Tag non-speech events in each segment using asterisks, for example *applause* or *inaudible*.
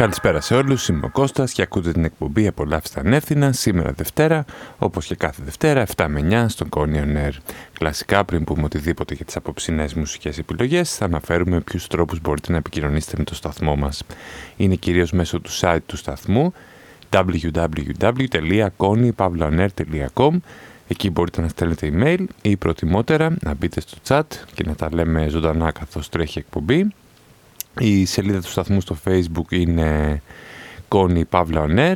Καλησπέρα σε όλους, είμαι ο Κώστας και ακούτε την εκπομπή «Απολαύστε ανεύθυνα» σήμερα Δευτέρα, όπως και κάθε Δευτέρα, 7 με 9 στον Κόνιον Air. Κλασικά, πριν πούμε οτιδήποτε για τις απόψινές μουσικές επιλογές, θα αναφέρουμε ποιους τρόπους μπορείτε να επικοινωνήσετε με το σταθμό μας. Είναι κυρίως μέσω του site του σταθμού www.konypavlaonair.com Εκεί μπορείτε να στέλνετε email ή προτιμότερα να μπείτε στο chat και να τα λέμε ζωντανά καθώς τρέχει εκπομπή. Η σελίδα του σταθμού στο facebook είναι Connie Pavla On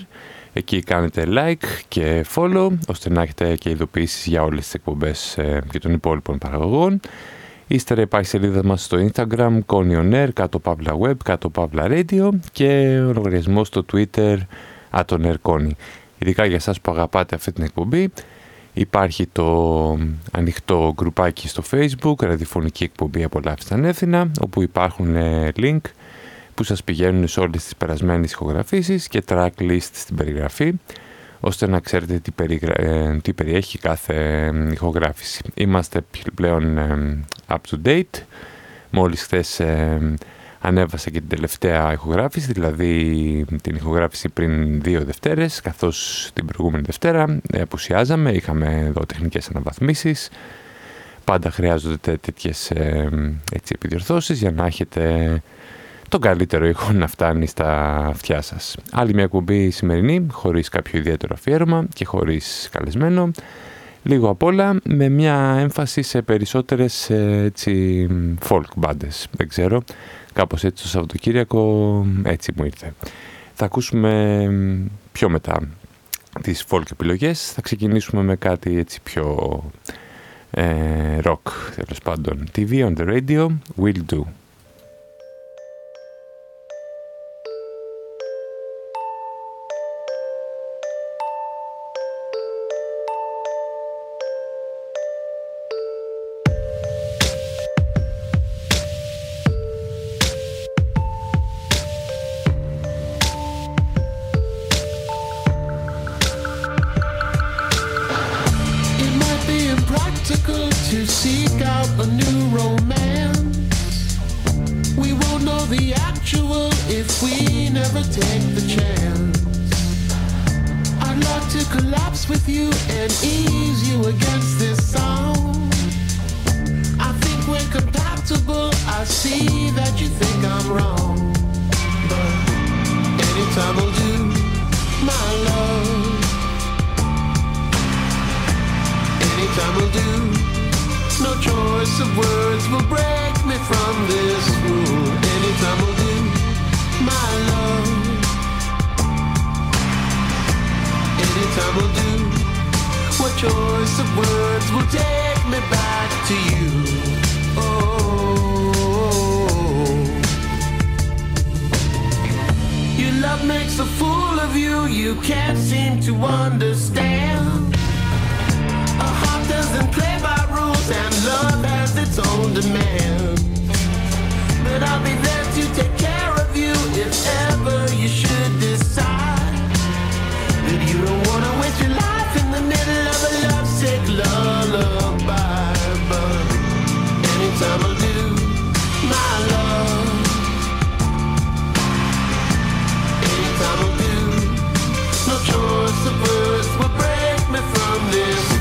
Εκεί κάνετε like και follow ώστε να έχετε και ειδοποιήσεις για όλες τις εκπομπές ε, και των υπόλοιπων παραγωγών. Ύστερα υπάρχει σελίδα μας στο Instagram Connie On Air, κάτω Pavla Web, κάτω Pavla Radio και ο λογαριασμός στο Twitter Atoner Connie. Ειδικά για εσάς που αγαπάτε αυτή την εκπομπή Υπάρχει το ανοιχτό γκρουπάκι στο facebook, ραδιοφωνική εκπομπή «Απολαύστε ανεύθυνα», όπου υπάρχουν ε, link που σας πηγαίνουν σε όλες τις περασμένες ηχογραφήσεις και tracklist στην περιγραφή, ώστε να ξέρετε τι, ε, τι περιέχει κάθε ε, ηχογράφηση. Είμαστε πλέον up to date. Μόλις χθες ανέβασα και την τελευταία ηχογράφηση, δηλαδή την ηχογράφηση πριν δύο Δευτέρες, καθώς την προηγούμενη Δευτέρα ε, απουσιάζαμε, είχαμε εδώ τεχνικές αναβαθμίσεις. Πάντα χρειάζονται τέτοιες ε, έτσι, επιδιορθώσεις για να έχετε τον καλύτερο ήχο να φτάνει στα αυτιά σας. Άλλη μια κουμπί σημερινή, χωρίς κάποιο ιδιαίτερο αφιέρωμα και χωρίς καλεσμένο. Λίγο απ' όλα με μια έμφαση σε περισσότερες ε, έτσι, folk bands, δεν ξέρω. Κάπως έτσι το Σαββατοκύριακο έτσι μου ήρθε. Θα ακούσουμε πιο μετά τις folk επιλογές. Θα ξεκινήσουμε με κάτι έτσι πιο ε, rock τέλος πάντων. TV on the radio will do. good to seek out a new romance. We won't know the actual if we never take the chance. I'd like to collapse with you and ease you against this song. I think we're compatible. I see that you think I'm wrong. But anytime will do, my love. time will do. No choice of words will break me from this rule. Any time will do, my love. Any time will do. What choice of words will take me back to you? Oh. Your love makes a fool of you. You can't seem to understand doesn't play by rules and love has its own demands. But I'll be there to take care of you if ever you should decide that you don't wanna waste your life in the middle of a lovesick lullaby. But anytime I do, my love. Anytime I do, no choice of words will break me from this.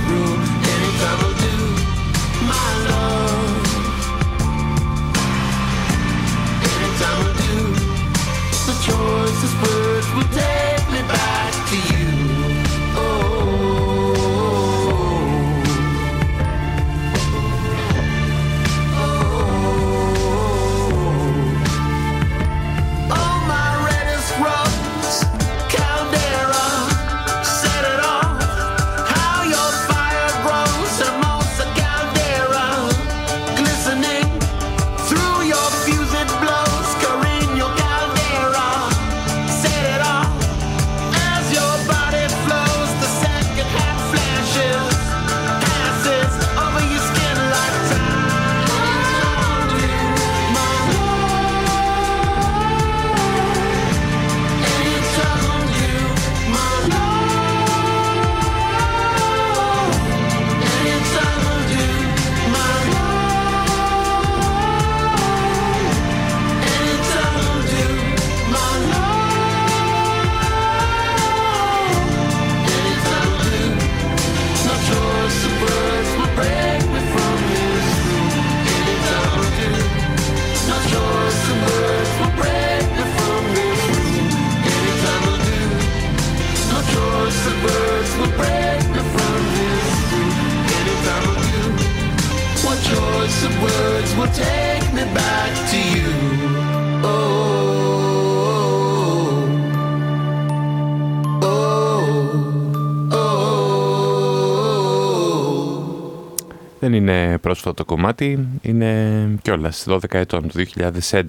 Πρόσφατο το κομμάτι, είναι κιόλας 12 ετών, το 2011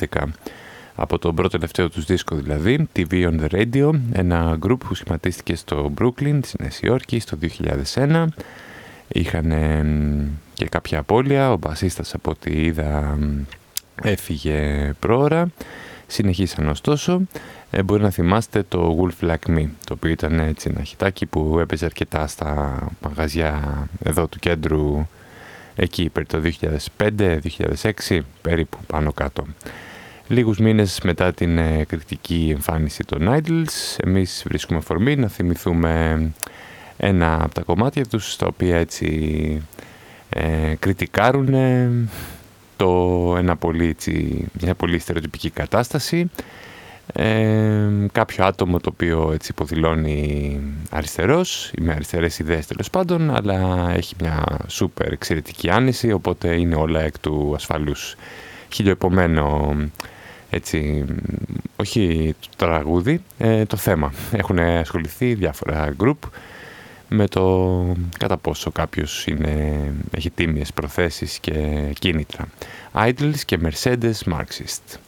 από τον πρώτο τελευταίο τους δίσκο δηλαδή, TV on the Radio, ένα group που σχηματίστηκε στο Brooklyn, στη Νέας Υόρκης, στο 2001. Είχαν και κάποια απώλεια, ο μπασίστας από ό,τι είδα έφυγε πρόωρα. Συνεχίσαν ωστόσο. Ε, μπορεί να θυμάστε το Wolf Like Me, το οποίο ήταν έτσι ένα χιτάκι που έπαιζε αρκετά στα μαγαζιά εδώ του κέντρου εκεί περί το 2005-2006 περίπου πάνω κάτω. Λίγους μήνες μετά την ε, κριτική εμφάνιση των Idols εμείς βρίσκουμε φορμή να θυμηθούμε ένα από τα κομμάτια τους τα οποία έτσι ε, κριτικάρουν το, ένα πολύ, έτσι, μια πολύ στερεοτυπική κατάσταση ε, κάποιο άτομο το οποίο έτσι υποδηλώνει αριστερός ή με αριστερές ιδέες τέλος πάντων αλλά έχει μια σούπερ εξαιρετική άνεση οπότε είναι όλα εκ του ασφαλούς χιλιοεπομένο έτσι, όχι το τραγούδι, ε, το θέμα. Έχουν ασχοληθεί διάφορα group με το κατά πόσο κάποιος είναι, έχει τίμιες προθέσεις και κίνητρα. Idols και Mercedes Marxist.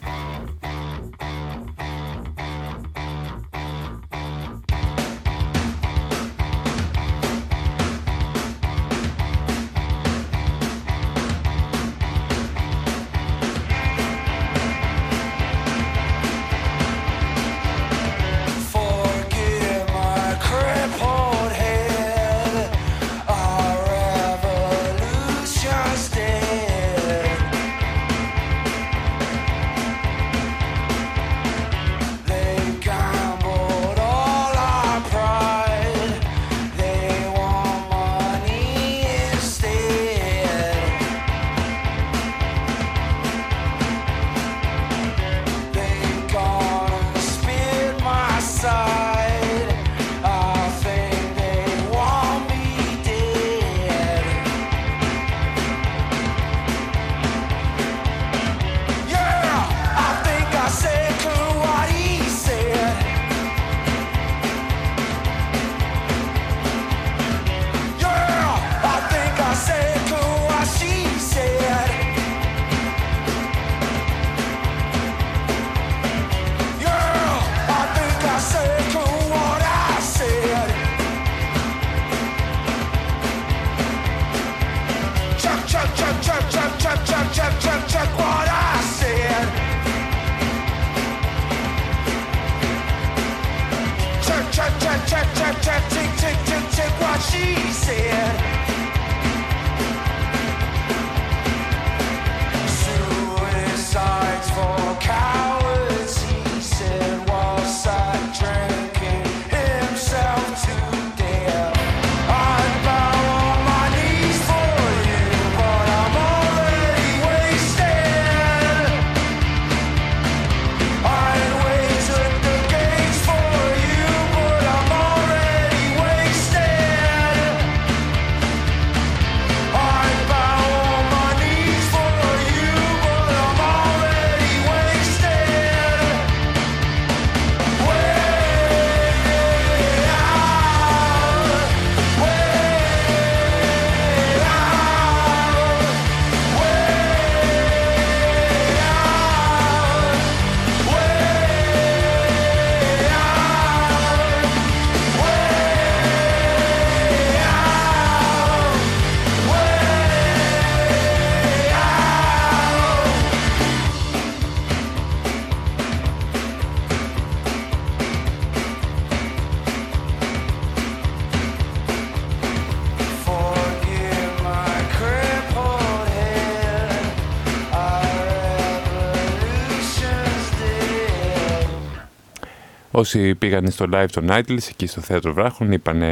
Όσοι πήγαν στο live των Idols εκεί στο Θέατρο Βράχων είπαν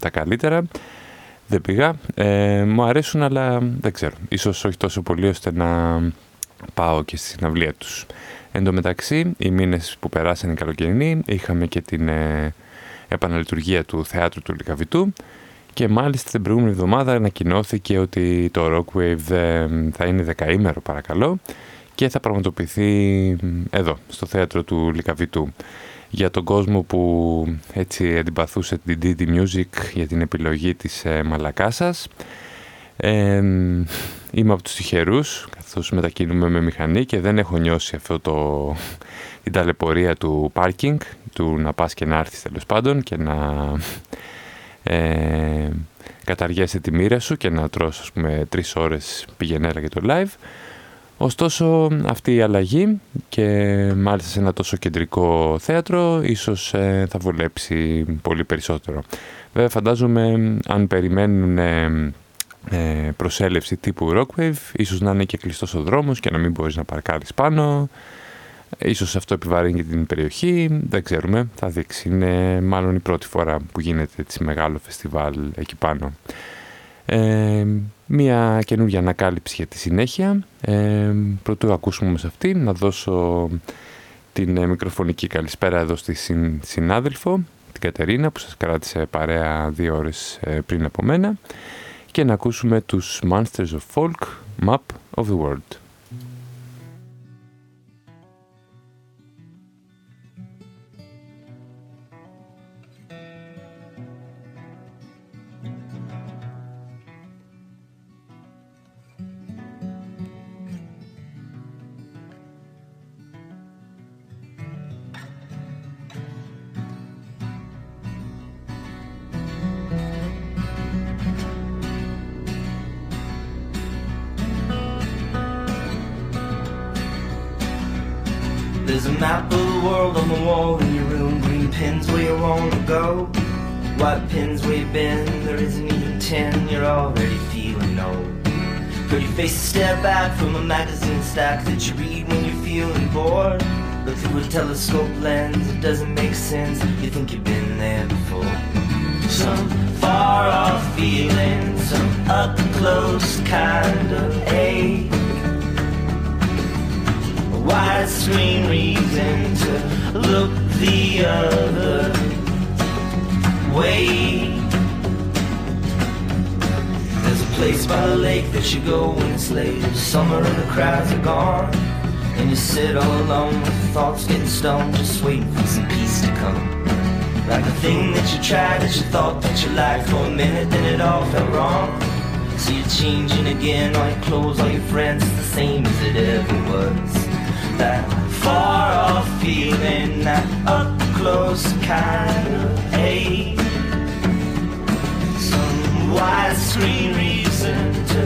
τα καλύτερα. Δεν πήγα. Ε, μου αρέσουν αλλά δεν ξέρω. Ίσως όχι τόσο πολύ ώστε να πάω και στη συναυλία τους. Εν τω μεταξύ, οι μήνες που περάσαν οι καλοκαιρινοί είχαμε και την ε, επαναλειτουργία του Θεάτρου του Λικαβητού και μάλιστα την προηγούμενη εβδομάδα ανακοινώθηκε ότι το Rockwave θα είναι δεκαήμερο παρακαλώ και θα πραγματοποιηθεί εδώ, στο θέατρο του Λικαβητού. Για τον κόσμο που έτσι αντιπαθούσε την DD Music για την επιλογή της ε, Μαλακάσας. Ε, είμαι από τους τυχερούς, καθώς μετακινούμε με μηχανή και δεν έχω νιώσει αυτό το, την ταλαιπωρία του πάρκινγκ, του να πας και να έρθεις τέλος πάντων και να ε, καταργέσαι τη μοίρα σου και να τρως ας πούμε τρεις ώρες πηγενέρα για το live. Ωστόσο αυτή η αλλαγή και μάλιστα σε ένα τόσο κεντρικό θέατρο ίσως ε, θα βολέψει πολύ περισσότερο. Βέβαια φαντάζομαι αν περιμένουν ε, ε, προσέλευση τύπου Rockwave ίσως να είναι και κλειστός ο δρόμος και να μην μπορείς να παρκάρεις πάνω Ίσως αυτό επιβαρύνει και την περιοχή, δεν ξέρουμε, θα δείξει. Είναι μάλλον η πρώτη φορά που γίνεται έτσι μεγάλο φεστιβάλ εκεί πάνω. Ε, μία καινούργια ανακάλυψη για τη συνέχεια. Ε, πρωτού ακούσουμε όμως αυτή, να δώσω την ε, μικροφωνική καλησπέρα εδώ στη συνάδελφο, την Κατερίνα, που σας κράτησε παρέα δύο ώρες ε, πριν από μένα και να ακούσουμε τους Monsters of Folk, Map of the World. Map of the world on the wall in your room. Green pins where you want to go. White pins where you've been. There isn't even ten. You're already feeling old. Pretty face step back from a magazine stack that you read when you're feeling bored. Look through a telescope lens. It doesn't make sense. You think you've been there before. Some far off feeling, some up close kind of ache widescreen reason to look the other way. There's a place by the lake that you go when it's late. Summer and the crowds are gone. And you sit all alone with thoughts getting stoned, just waiting for some peace to come. Like the thing that you tried that you thought that you liked for a minute, then it all felt wrong. So you're changing again, all your clothes, all your friends, it's the same as it ever was that far off feeling, that up close kind of ache. Some widescreen reason to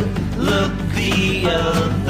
look the other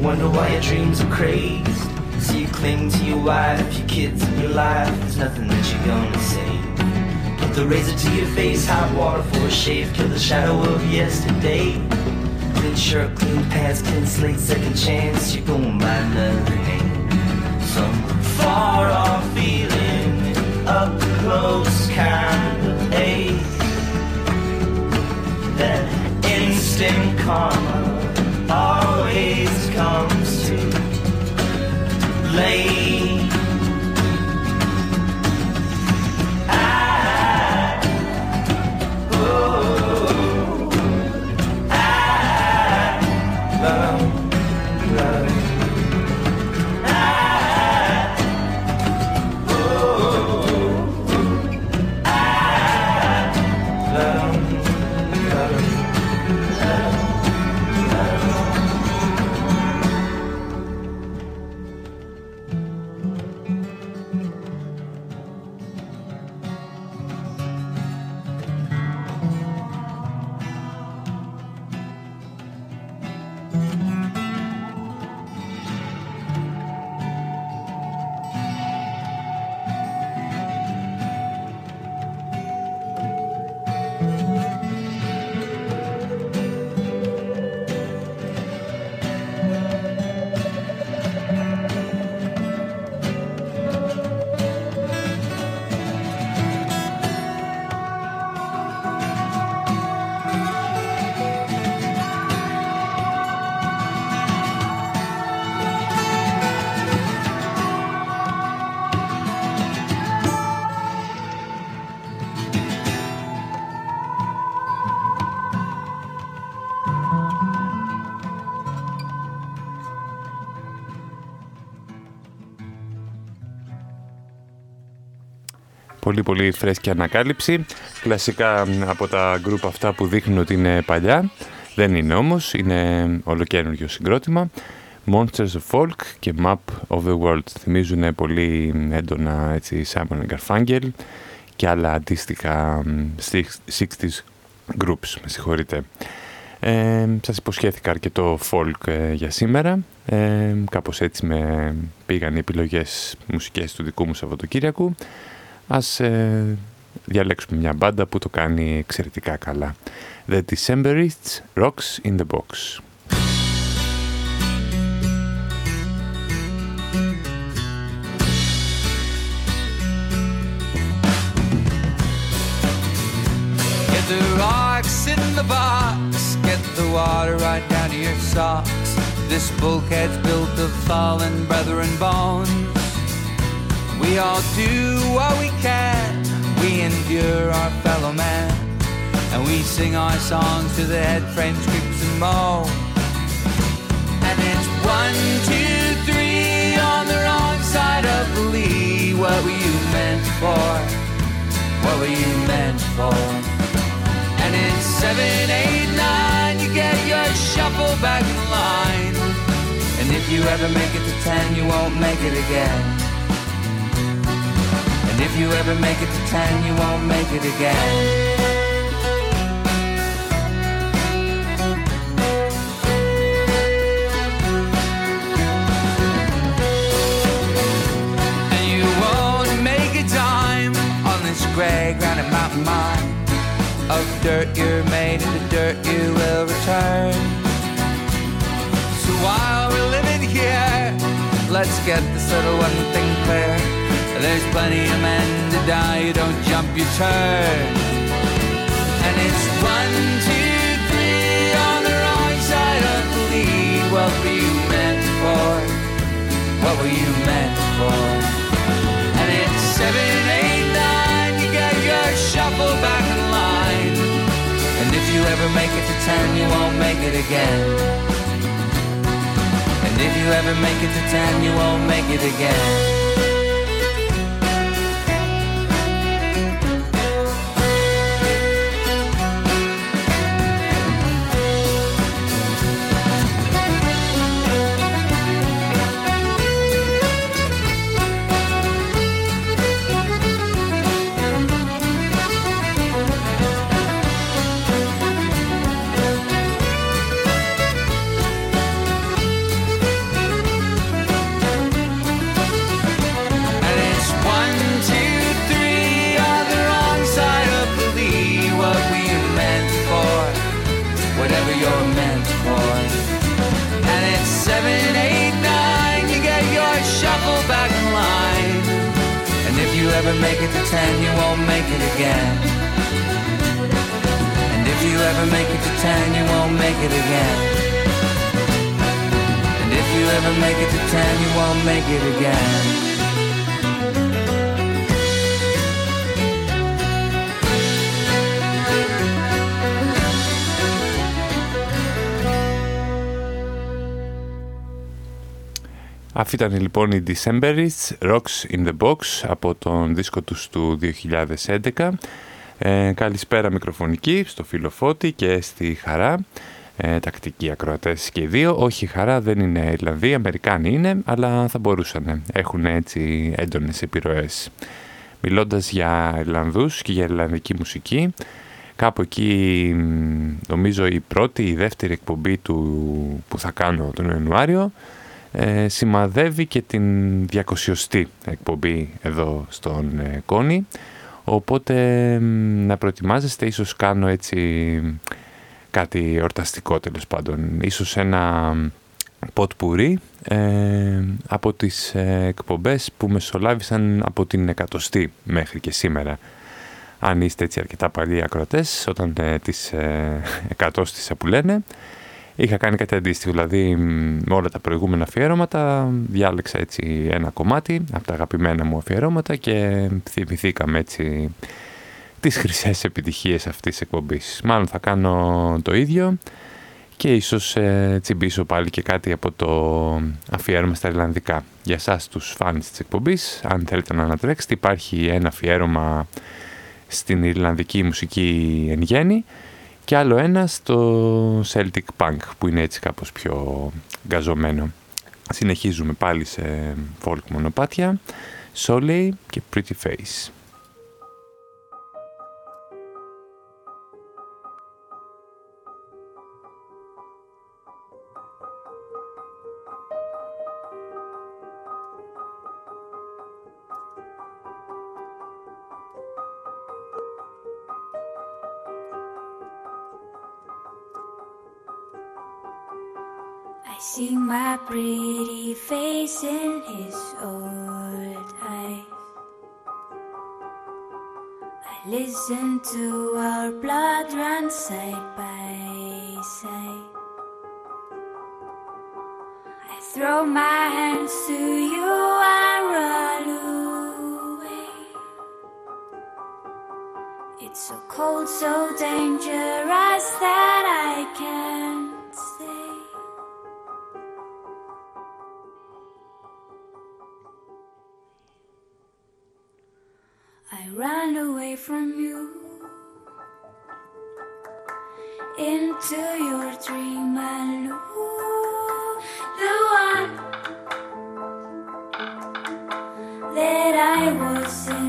wonder why your dreams are crazed. So you cling to your wife, your kids, and your life. There's nothing that you're gonna say. Put the razor to your face, hot water for a shave, kill the shadow of yesterday. Clean shirt, clean pants, clean slate, second chance. You're going by another name. Some far off feeling, up close kind of ache. That instant karma always comes too late. I, ah, oh, Πολύ πολύ φρέσκια ανακάλυψη. Κλασικά από τα γκρουπ αυτά που δείχνουν ότι είναι παλιά. Δεν είναι όμως, είναι ολοκένουργιο συγκρότημα. Monsters of Folk και Map of the World. Θυμίζουν πολύ έντονα έτσι, Simon Garfunkel και άλλα αντίστοιχα 60s groups, με συγχωρείτε. Ε, σας υποσχέθηκα αρκετό folk ε, για σήμερα. Ε, κάπως έτσι με πήγαν οι επιλογές μουσικές του δικού μου Σαββατοκύριακου. Ας ε, διαλέξουμε μια μπάντα που το κάνει εξαιρετικά καλά. The Decemberists Rocks in the Box. Get the rocks in the box, get the water right down to your socks. This bulkhead's built of fallen brethren bones. We all do what we can, we endure our fellow man, and we sing our songs to the head frames, creaks and moans. And it's one, two, three on the wrong side of the lee. What were you meant for? What were you meant for? And it's seven, eight, nine, you get your shuffle back in line. And if you ever make it to ten, you won't make it again. You ever make it to ten, you won't make it again. And you won't make a dime on this gray granite mountain mine. Of dirt you're made, and the dirt you will return. So while we're living here, let's get this little one thing clear. There's plenty of men to die, you don't jump, you turn. And it's one, two, three on the wrong side of the lead. What were you meant for? What were you meant for? And it's seven, eight, nine, you get your shuffle back in line. And if you ever make it to ten, you won't make it again. And if you ever make it to ten, you won't make it again. Ever make it to ten, you won't make it again. And if you ever make it to ten, you won't make it again. And if you ever make it to ten, you won't make it again. Αυτή ήταν λοιπόν η Decemberists Rocks in the Box από τον δίσκο τους του 2011. Ε, καλησπέρα μικροφωνική στο φίλο Φώτη και στη Χαρά. Ε, τακτικοί ακροατές και οι δύο. Όχι, η Χαρά δεν είναι Ιρλανδοί, Αμερικάνοι είναι, αλλά θα μπορούσαν. Έχουν έτσι έντονες επιρροές. Μιλώντας για Ιρλανδούς και για Ιρλανδική μουσική, κάπου εκεί μ, νομίζω η πρώτη ή η δεύτερη εκπομπή του, που θα κάνω τον Ιανουάριο ε, σημαδεύει και την 200η εκπομπή εδώ στον ε, Κόνη. Οπότε μ, να προετοιμάζεστε ίσως κάνω έτσι κάτι εορταστικό τέλος πάντων. Ίσως ένα ποτ πουρί ε, από τις ε, εκπομπές που μεσολάβησαν από την εκατοστή μέχρι και σήμερα. Αν είστε έτσι αρκετά παλιοί ακροατές όταν ε, τις ε, εκατόστησα που λένε Είχα κάνει κάτι αντίστοιχο, δηλαδή με όλα τα προηγούμενα αφιέρωματα διάλεξα έτσι ένα κομμάτι από τα αγαπημένα μου αφιερώματα και θυμηθήκαμε έτσι τις χρυσές επιτυχίες αυτής της εκπομπής. Μάλλον θα κάνω το ίδιο και ίσως ε, τσιμπήσω πάλι και κάτι από το αφιέρωμα στα Ιρλανδικά. Για σας τους φάνης της εκπομπής, αν θέλετε να ανατρέξετε, υπάρχει ένα αφιέρωμα στην Ιρλανδική μουσική εν γέννη και άλλο ένα στο Celtic Punk που είναι έτσι κάπως πιο γκαζωμένο. Συνεχίζουμε πάλι σε folk μονοπάτια, Soleil και Pretty Face. Pretty face in his old eyes. I listen to our blood run side by side. I throw my hands to you and run away. It's so cold, so dangerous that I can't. Ran away from you. Into your dream and lose the one that I was in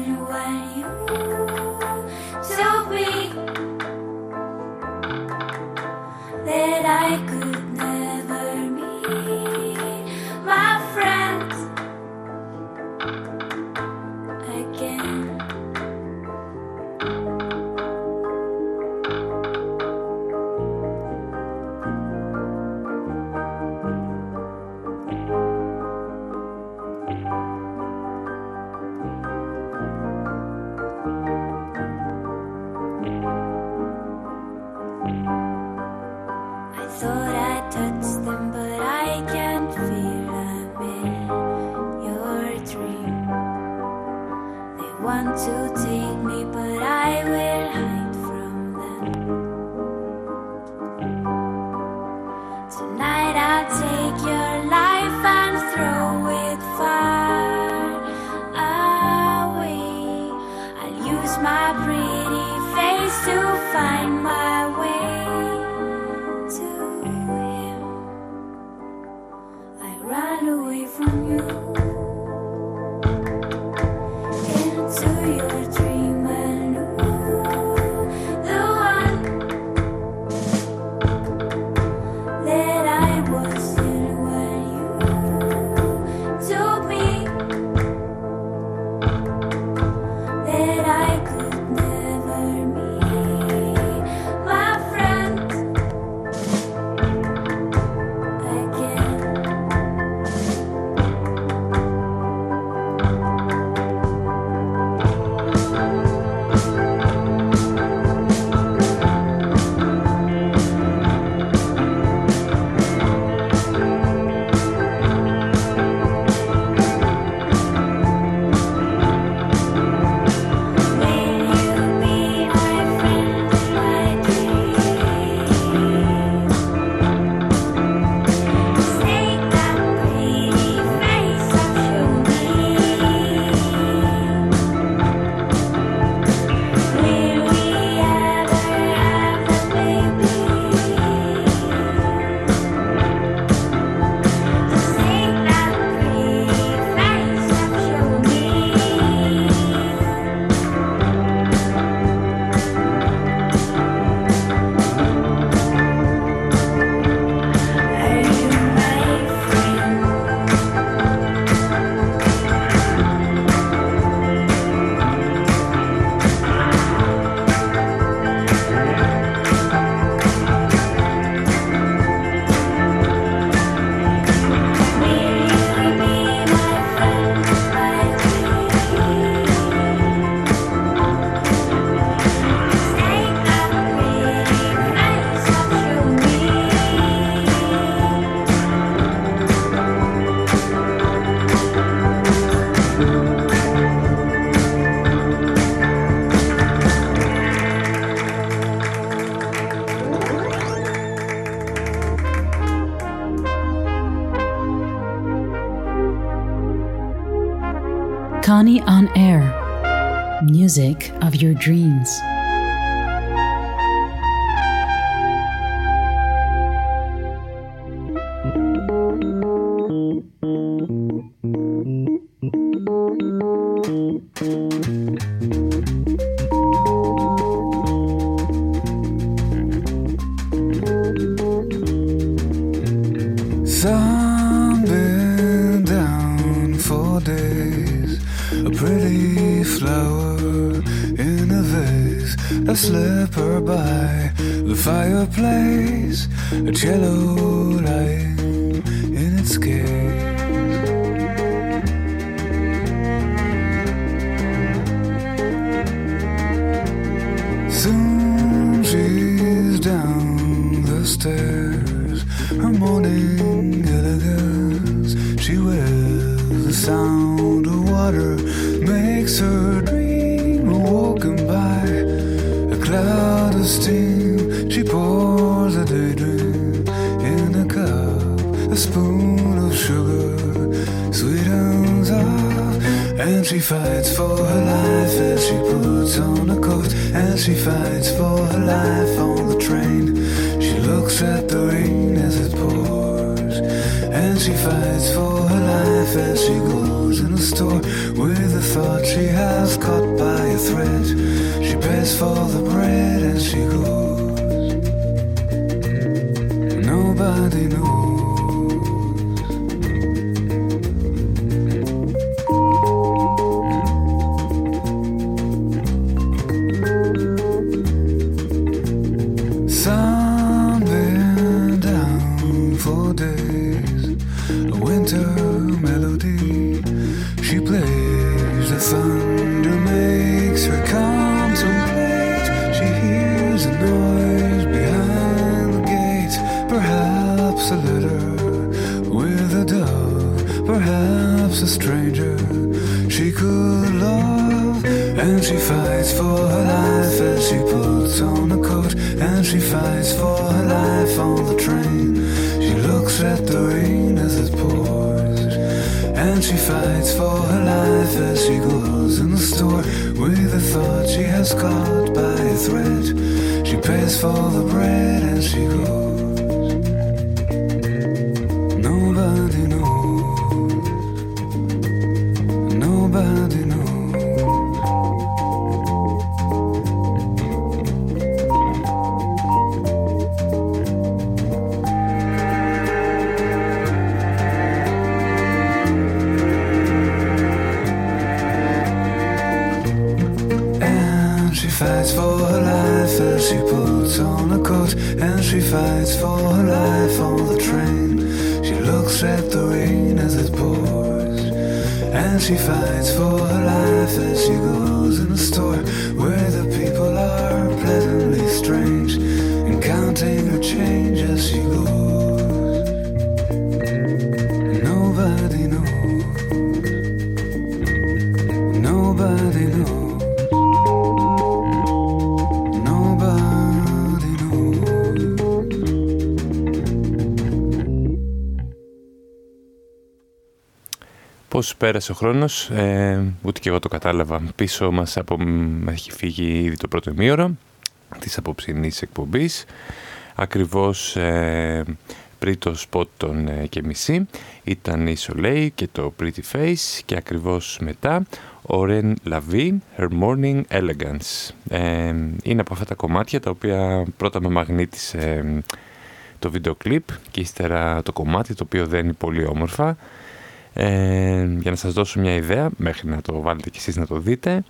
fights for her life as she puts on a coat and she fights for her life on the train. She looks at the rain as it pours and she fights for her life as she goes in the store with a thought she has caught by a thread. She pays for the bread as she goes. Πώς πέρασε ο χρόνος, ε, ούτε και εγώ το κατάλαβα. Πίσω μας από, έχει φύγει ήδη το πρώτο ημίωρο της απόψινής εκπομπής. Ακριβώς ε, πριν το σποτ των ε, και μισή ήταν η Soleil και το Pretty Face και ακριβώς μετά ο Ren Lavie, Her Morning Elegance. Ε, είναι από αυτά τα κομμάτια τα οποία πρώτα με μαγνήτησε το βίντεο κλιπ και ύστερα το κομμάτι το οποίο δεν είναι πολύ όμορφα ε, για να σας δώσω μια ιδέα, μέχρι να το βάλετε κι εσείς να το δείτε.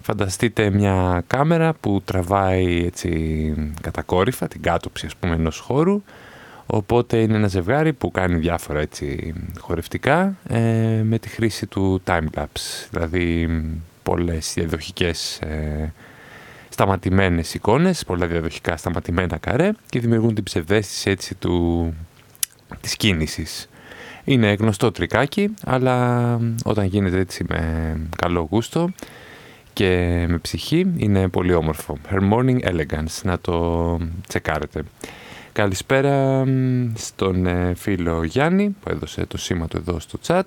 Φανταστείτε μια κάμερα που τραβάει έτσι κατακόρυφα την κάτωψη ας πούμε ενός χώρου οπότε είναι ένα ζευγάρι που κάνει διάφορα έτσι χορευτικά ε, με τη χρήση του timelapse δηλαδή πολλές διαδοχικές ε, σταματημένες εικόνες, πολλά διαδοχικά σταματημένα καρέ και δημιουργούν την ψευδέστηση έτσι του, της κίνησης. Είναι γνωστό τρικάκι, αλλά όταν γίνεται έτσι με καλό γούστο και με ψυχή είναι πολύ όμορφο. Her Morning Elegance, να το τσεκάρετε. Καλησπέρα στον ε, φίλο Γιάννη που έδωσε το σήμα του εδώ στο chat.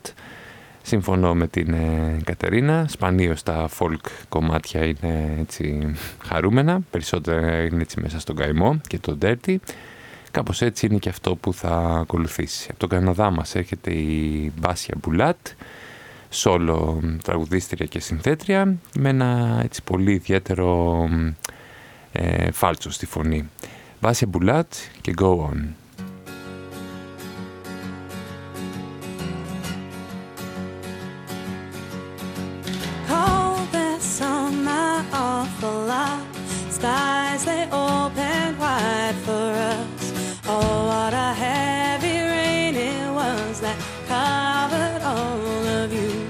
Συμφωνώ με την ε, Κατερίνα, σπανίως τα folk κομμάτια είναι έτσι χαρούμενα, περισσότερα είναι έτσι μέσα στον καημό και τον dirty. Κάπως έτσι είναι και αυτό που θα ακολουθήσει. Από τον Καναδά μας έρχεται η Μπάσια Μπουλάτ, σόλο τραγουδίστρια και συνθέτρια, με ένα έτσι πολύ ιδιαίτερο ε, φάλτσο στη φωνή. Μπάσια Μπουλάτ και Go On. All what a heavy rain it was that covered all of you.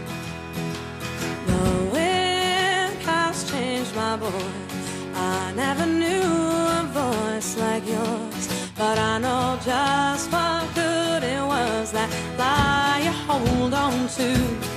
The wind has changed my voice. I never knew a voice like yours, but I know just what good it was that lie you hold on to.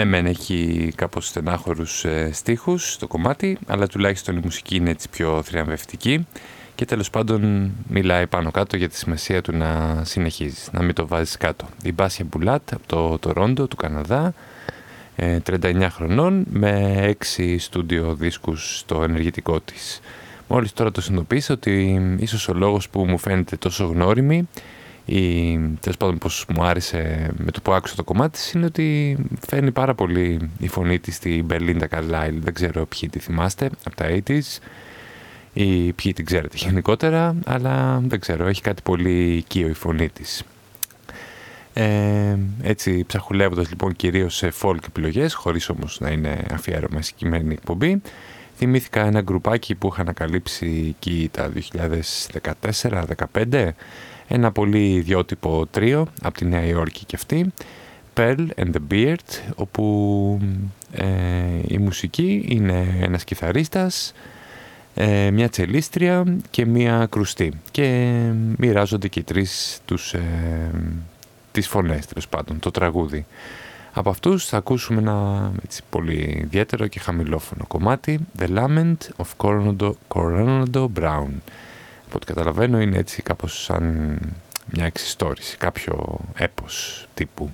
Ναι, μεν έχει κάπως στενάχωρους ε, στίχους το κομμάτι, αλλά τουλάχιστον η μουσική είναι έτσι πιο θριαμβευτική και τέλος πάντων μιλάει πάνω κάτω για τη σημασία του να συνεχίζεις, να μην το βάζεις κάτω. Η Μπάσια Μπουλάτ από το Τορόντο του Καναδά, 39 ε, χρονών, με 6 στούντιο δίσκους στο ενεργητικό της. Μόλις τώρα το συνειδητοποίησα ότι ίσως ο λόγος που μου φαίνεται τόσο γνώριμη ή τέλος πάντων πως μου άρεσε με το που άκουσα το κομμάτι της είναι ότι φαίνει πάρα πολύ η φωνή της στη Belinda Carlisle δεν ξέρω ποιοι τη θυμάστε από τα 80's ή ποιοι την ξέρετε *laughs* γενικότερα αλλά δεν ξέρω έχει κάτι πολύ οικείο η φωνή της. Ε, έτσι ψαχουλεύοντας λοιπόν κυρίως σε folk επιλογές χωρίς όμως να είναι αφιέρωμα συγκεκριμένη εκπομπή θυμήθηκα ένα γκρουπάκι που είχα ανακαλύψει εκεί τα 2014-2015 ένα πολύ ιδιότυπο τρίο από τη Νέα Υόρκη και αυτή, Pearl and the Beard, όπου ε, η μουσική είναι ένας κιθαρίστας, ε, μια τσελίστρια και μια κρουστή και μοιράζονται και οι τρεις τους, ε, τις φωνές τέλος πάντων, το τραγούδι. Από αυτούς θα ακούσουμε ένα έτσι, πολύ ιδιαίτερο και χαμηλόφωνο κομμάτι The Lament of Coronado, Coronado Brown. Από ό,τι καταλαβαίνω είναι έτσι κάπως σαν μια εξιστόρηση, κάποιο έπος τύπου.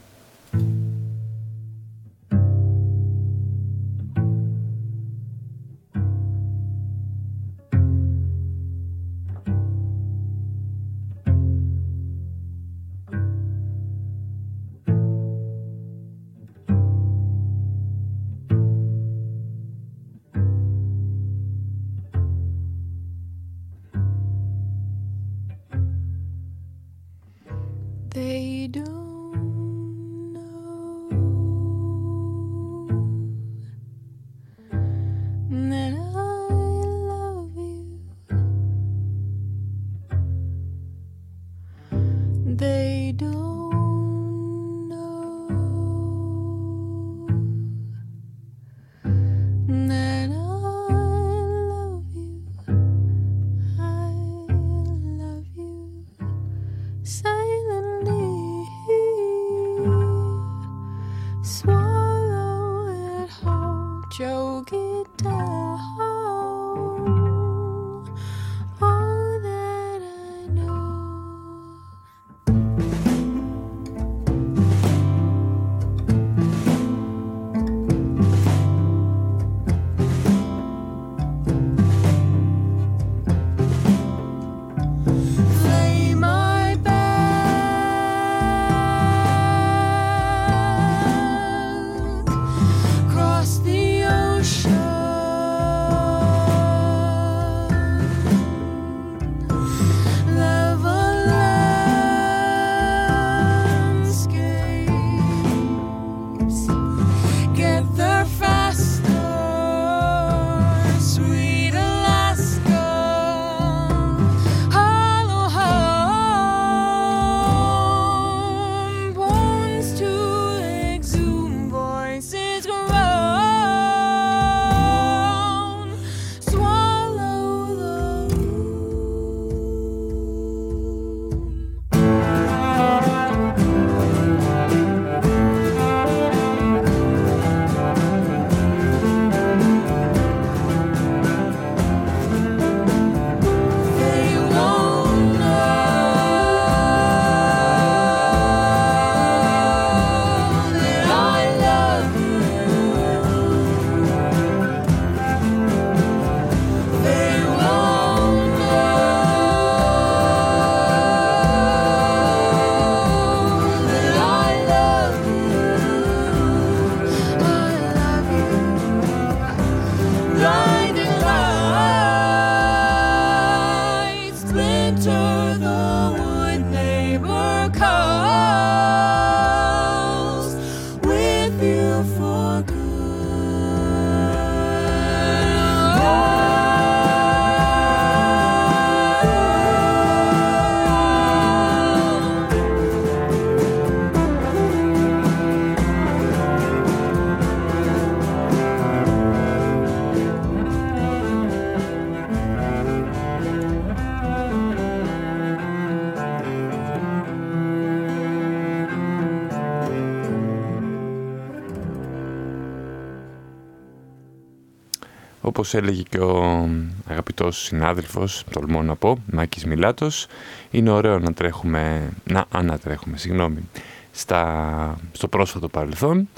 Όπως έλεγε και ο αγαπητός συνάδελφος, τολμώ να πω, Μάκης Μιλάτος, είναι ωραίο να τρέχουμε, να ανατρέχουμε, συγγνώμη, στα, στο πρόσφατο παρελθόν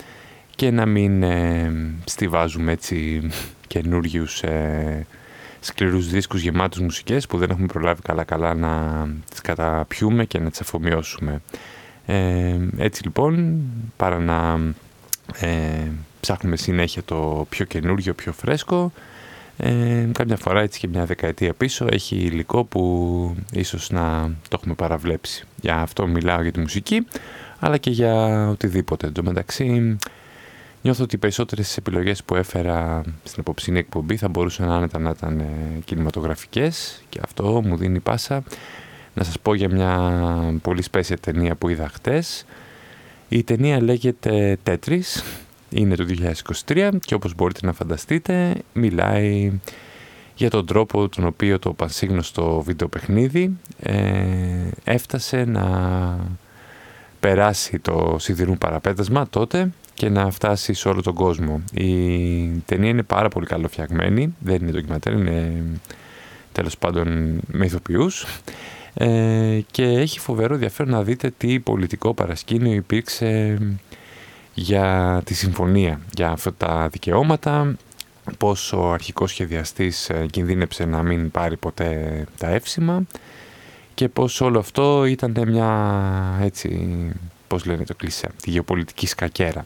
και να μην ε, στηβάζουμε έτσι καινούριους ε, σκληρούς δίσκους γεμάτους μουσικές που δεν έχουμε προλάβει καλά-καλά να τις καταπιούμε και να τις αφομοιώσουμε. Ε, έτσι λοιπόν, παρά να ε, ψάχνουμε συνέχεια το πιο καινούργιο, πιο φρέσκο. Ε, κάποια φορά έτσι και μια δεκαετία πίσω έχει υλικό που ίσως να το έχουμε παραβλέψει. Για αυτό μιλάω για τη μουσική, αλλά και για οτιδήποτε. Εν τω μεταξύ, νιώθω ότι οι περισσότερες επιλογές που έφερα στην απόψινή εκπομπή θα μπορούσαν άνετα να ήταν ε, κινηματογραφικές και αυτό μου δίνει πάσα να σας πω για μια πολύ σπέσια ταινία που είδα χτες. Η ταινία λέγεται Tetris είναι το 2023 και όπως μπορείτε να φανταστείτε μιλάει για τον τρόπο τον οποίο το πανσύγνωστο βιντεοπαιχνίδι ε, έφτασε να περάσει το σιδηρούν παραπέτασμα τότε και να φτάσει σε όλο τον κόσμο. Η ταινία είναι πάρα πολύ καλοφτιαγμένη, δεν είναι ντοκιματέρ, είναι τέλος πάντων με ηθοποιούς ε, και έχει φοβερό ενδιαφέρον να δείτε τι πολιτικό παρασκήνιο υπήρξε για τη συμφωνία, για αυτά τα δικαιώματα, πώς ο αρχικός σχεδιαστής ε, κινδύνεψε να μην πάρει ποτέ τα εύσημα και πώς όλο αυτό ήταν μια, έτσι, πώς λένε το κλεισέ, τη γεωπολιτική σκακέρα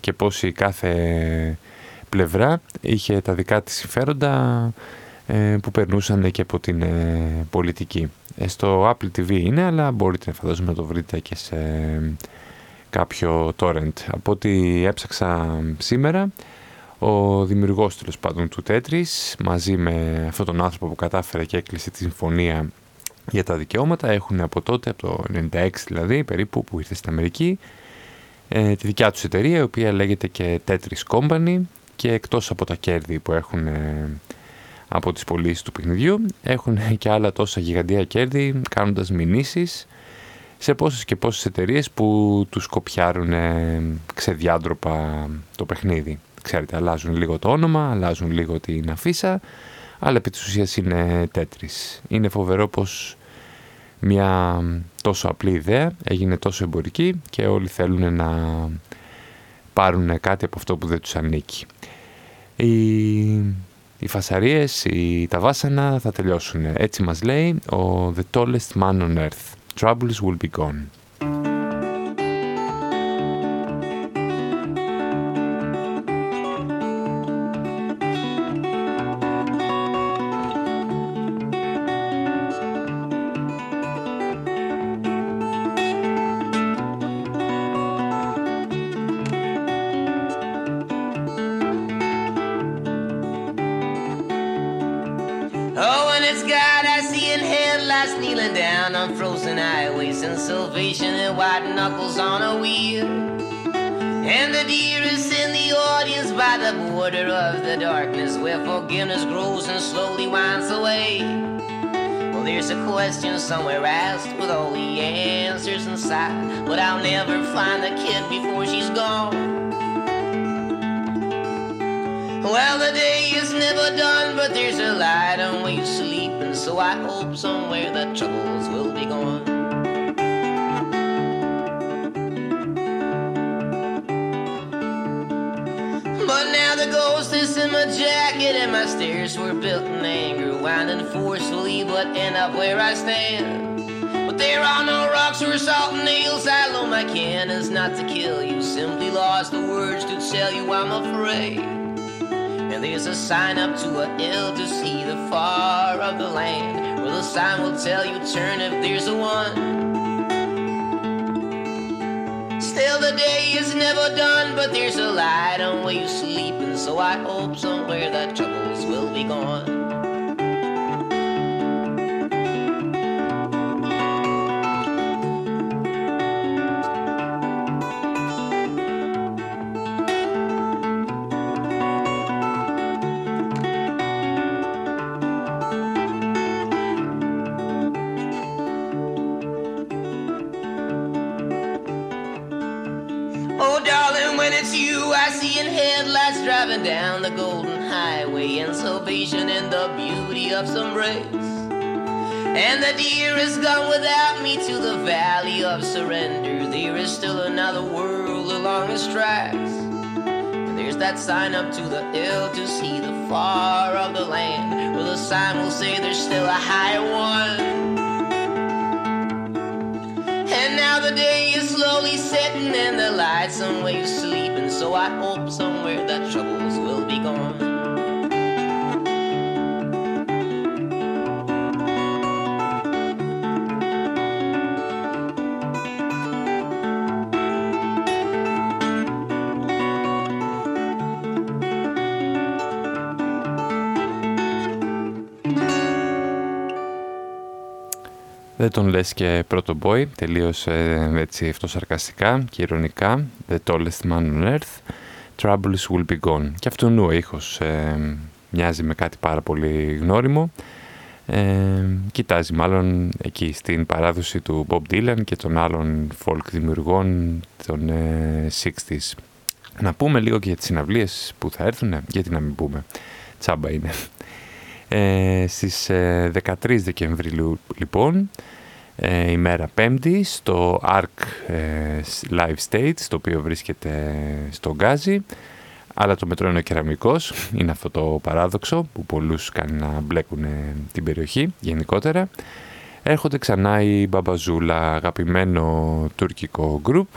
και πώς η κάθε πλευρά είχε τα δικά της συμφέροντα ε, που περνούσαν και από την ε, πολιτική. Στο Apple TV είναι, αλλά μπορείτε φαντάζομαι να το βρείτε και σε κάποιο torrent. Από ό,τι έψαξα σήμερα, ο δημιουργός τέλος πάντων του Τέτρις μαζί με αυτόν τον άνθρωπο που κατάφερε και έκλεισε τη συμφωνία για τα δικαιώματα έχουν από τότε, από το 96 δηλαδή περίπου που ήρθε στην Αμερική ε, τη δικιά τους εταιρεία η οποία λέγεται και Tetris Company και εκτός από τα κέρδη που έχουν ε, από τις πωλήσεις του παιχνιδιού έχουν και άλλα τόσα γιγαντία κέρδη κάνοντας μηνύσεις σε πόσες και πόσες εταιρείες που τους κοπιάρουν ξεδιάντροπα το παιχνίδι. Ξέρετε, αλλάζουν λίγο το όνομα, αλλάζουν λίγο την αφίσα, αλλά επί της ουσίας είναι τέτρις. Είναι φοβερό πως μια τόσο απλή ιδέα έγινε τόσο εμπορική και όλοι θέλουν να πάρουν κάτι από αυτό που δεν τους ανήκει. Οι, οι φασαρίες, οι, τα βάσανα θα τελειώσουν. Έτσι μας λέει ο The Tallest Man on Earth. Troubles will be gone kneeling down on frozen highways and salvation and white knuckles on a wheel. And the deer is in the audience by the border of the darkness where forgiveness grows and slowly winds away. Well, there's a question somewhere asked with all the answers inside, but I'll never find the kid before she's gone. Well, the day is never done, but there's a light on where you sleep, and so I hope somewhere the troubles will be gone. But now the ghost is in my jacket and my stairs were built in anger, winding forcefully, but end up where I stand. But there are no rocks or salt and nails. I load my cannons not to kill you, simply lost the words to tell you I'm afraid. There's a sign up to a hill to see the far of the land, where the sign will tell you turn if there's a one. Still, the day is never done, but there's a light on where you sleep, and so I hope somewhere that troubles will be gone. Of some race. And the deer is gone without me to the valley of surrender. There is still another world along its tracks. And there's that sign up to the hill to see the far of the land. Where the sign will say there's still a higher one. And now the day is slowly setting and the lights on where you sleep so I hope somewhere Δεν τον λες και πρώτο boy, τελείως ε, έτσι αυτοσαρκαστικά και ηρωνικά. The tallest man on earth, troubles will be gone. Και αυτό ο ήχος ε, μοιάζει με κάτι πάρα πολύ γνώριμο. Ε, κοιτάζει μάλλον εκεί στην παράδοση του Bob Dylan και των άλλων folk δημιουργών των ε, 60s. Να πούμε λίγο και για τις συναυλίες που θα έρθουν, γιατί να μην πούμε, τσάμπα είναι. Ε, στις 13 ε, Δεκεμβρίου λοιπόν, ε, ημέρα Πέμπτη, στο ARC ε, Live Stage, το οποίο βρίσκεται στο Γκάζι, αλλά το μετρό είναι ο κεραμικός, είναι αυτό το παράδοξο που πολλούς κάνει να μπλέκουν την περιοχή γενικότερα. Έρχονται ξανά η Μπαμπαζούλα, αγαπημένο τουρκικό γκρουπ,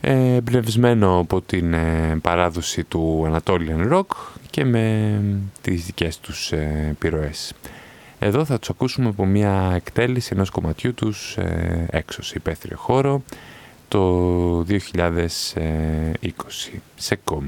εμπνευσμένο από την ε, παράδοση του Anatolian Rock και με τις δικές τους ε, πυροές. Εδώ θα τους ακούσουμε από μια εκτέλεση ενός κομματιού τους ε, έξω σε υπαίθριο χώρο το 2020 σε κομ.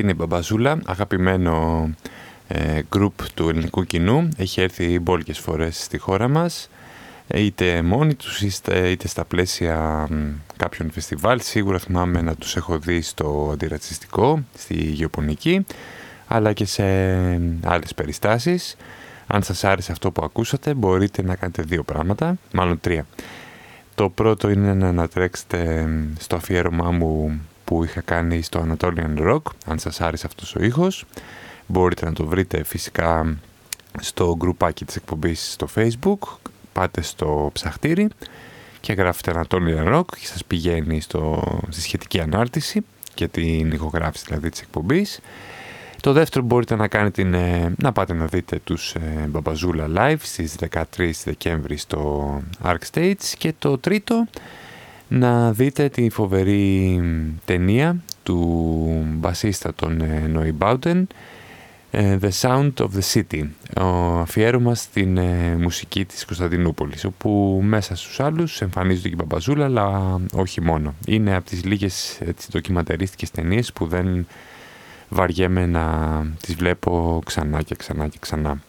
Αυτή είναι η Μπαμπαζούλα, αγαπημένο ε, group του ελληνικού κοινού. Έχει έρθει μπόλικες φορές στη χώρα μας, είτε μόνοι τους είτε, είτε στα πλαίσια κάποιων φεστιβάλ. Σίγουρα θυμάμαι να τους έχω δει στο αντιρατσιστικό, στη Γεωπονική, αλλά και σε άλλες περιστάσεις. Αν σας άρεσε αυτό που ακούσατε μπορείτε να κάνετε δύο πράγματα, μάλλον τρία. Το πρώτο είναι να ανατρέξετε στο αφιέρωμά μου που είχα κάνει στο Anatolian Rock, αν σας άρεσε αυτός ο ήχος. Μπορείτε να το βρείτε φυσικά στο γκρουπάκι της εκπομπής στο facebook, πάτε στο ψαχτήρι και γράφετε Anatolian Rock και σας πηγαίνει στο, στη σχετική ανάρτηση και την ηχογράφηση δηλαδή της εκπομπής. Το δεύτερο μπορείτε να, κάνετε είναι, να πάτε να δείτε τους ε, Μπαμπαζούλα Live στις 13 Δεκέμβρη στο Arc Stage και το τρίτο να δείτε τη φοβερή ταινία του μπασίστα των ε, Noy Bowden ε, The Sound of the City. Ο αφιέρωμα στην ε, μουσική της Κωνσταντινούπολης όπου μέσα στους άλλους εμφανίζονται και η Μπαμπαζούλα αλλά όχι μόνο. Είναι από τις λίγες έτσι, ντοκιματερίστικες ταινίες που δεν βαριέμαι να τις βλέπω ξανά και ξανά και ξανά.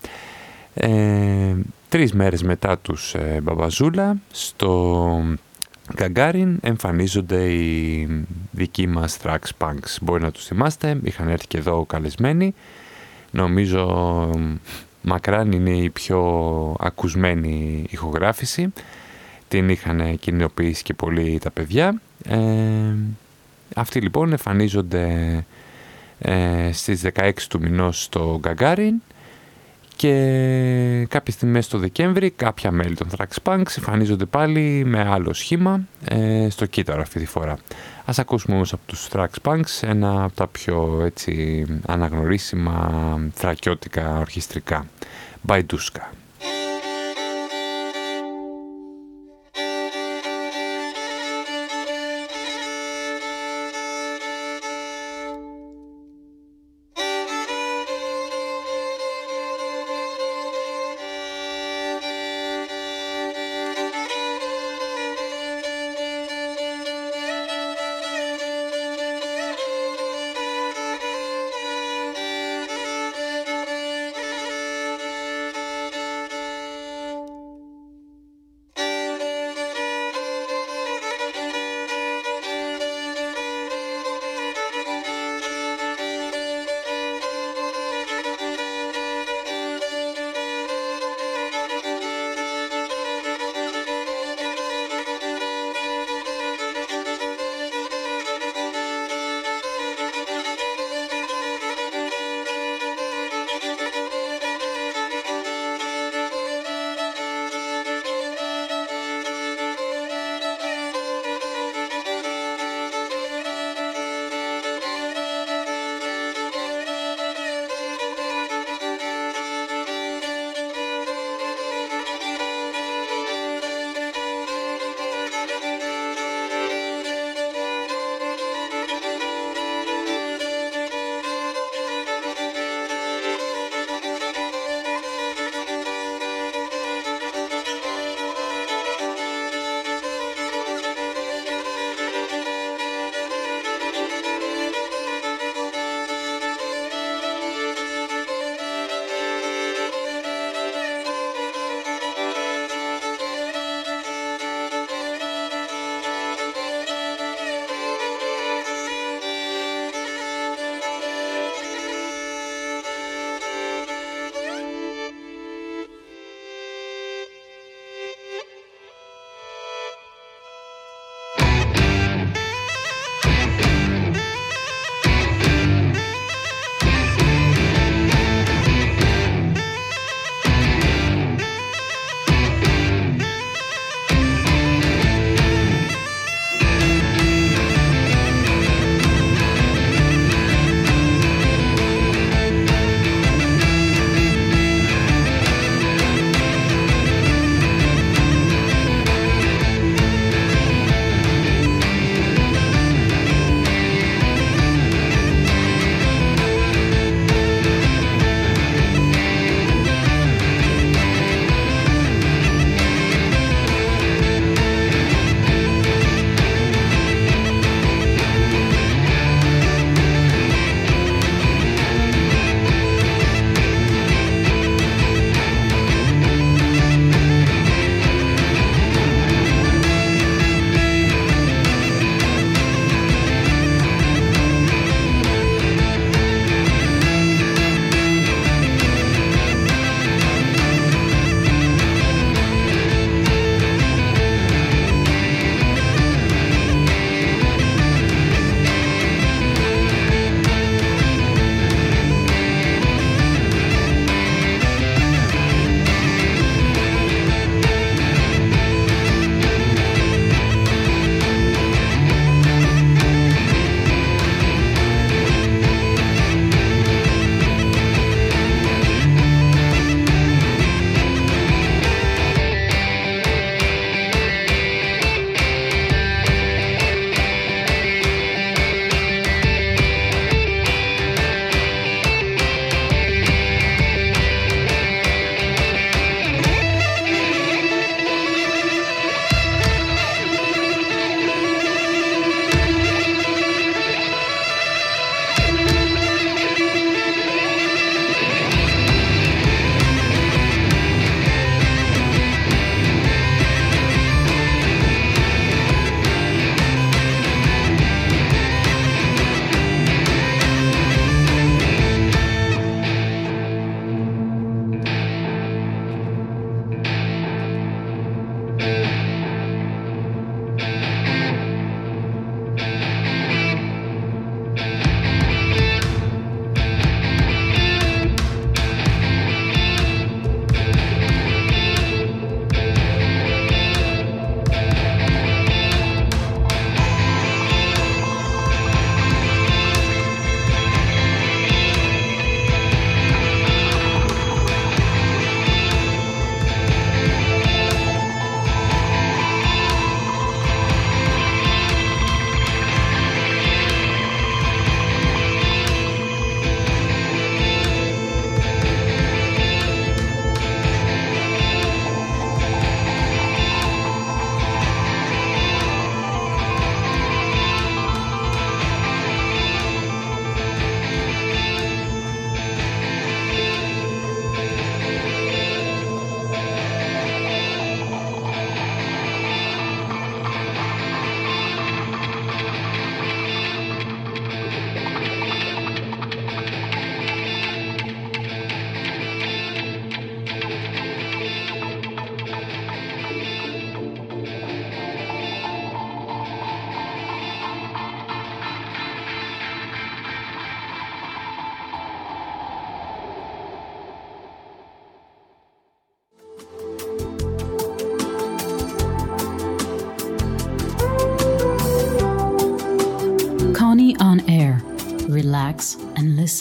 Ε, τρεις μέρες μετά τους ε, Μπαμπαζούλα στο Γκαγκάριν εμφανίζονται οι δικοί μας Trax Punks. Μπορεί να τους θυμάστε, είχαν έρθει και εδώ καλεσμένοι. Νομίζω μακράν είναι η πιο ακουσμένη ηχογράφηση. Την είχαν κοινοποιήσει και πολύ τα παιδιά. Ε, αυτοί λοιπόν εμφανίζονται ε, στις 16 του μηνός στο Γκαγκάριν και κάποια στιγμή μέσα στο Δεκέμβρη κάποια μέλη των Thrax Punks εμφανίζονται πάλι με άλλο σχήμα ε, στο κύτταρο αυτή τη φορά. Ας ακούσουμε όμως από τους Thrax Punks ένα από τα πιο έτσι, αναγνωρίσιμα θρακιώτικα ορχιστρικά. Μπαϊντούσκα.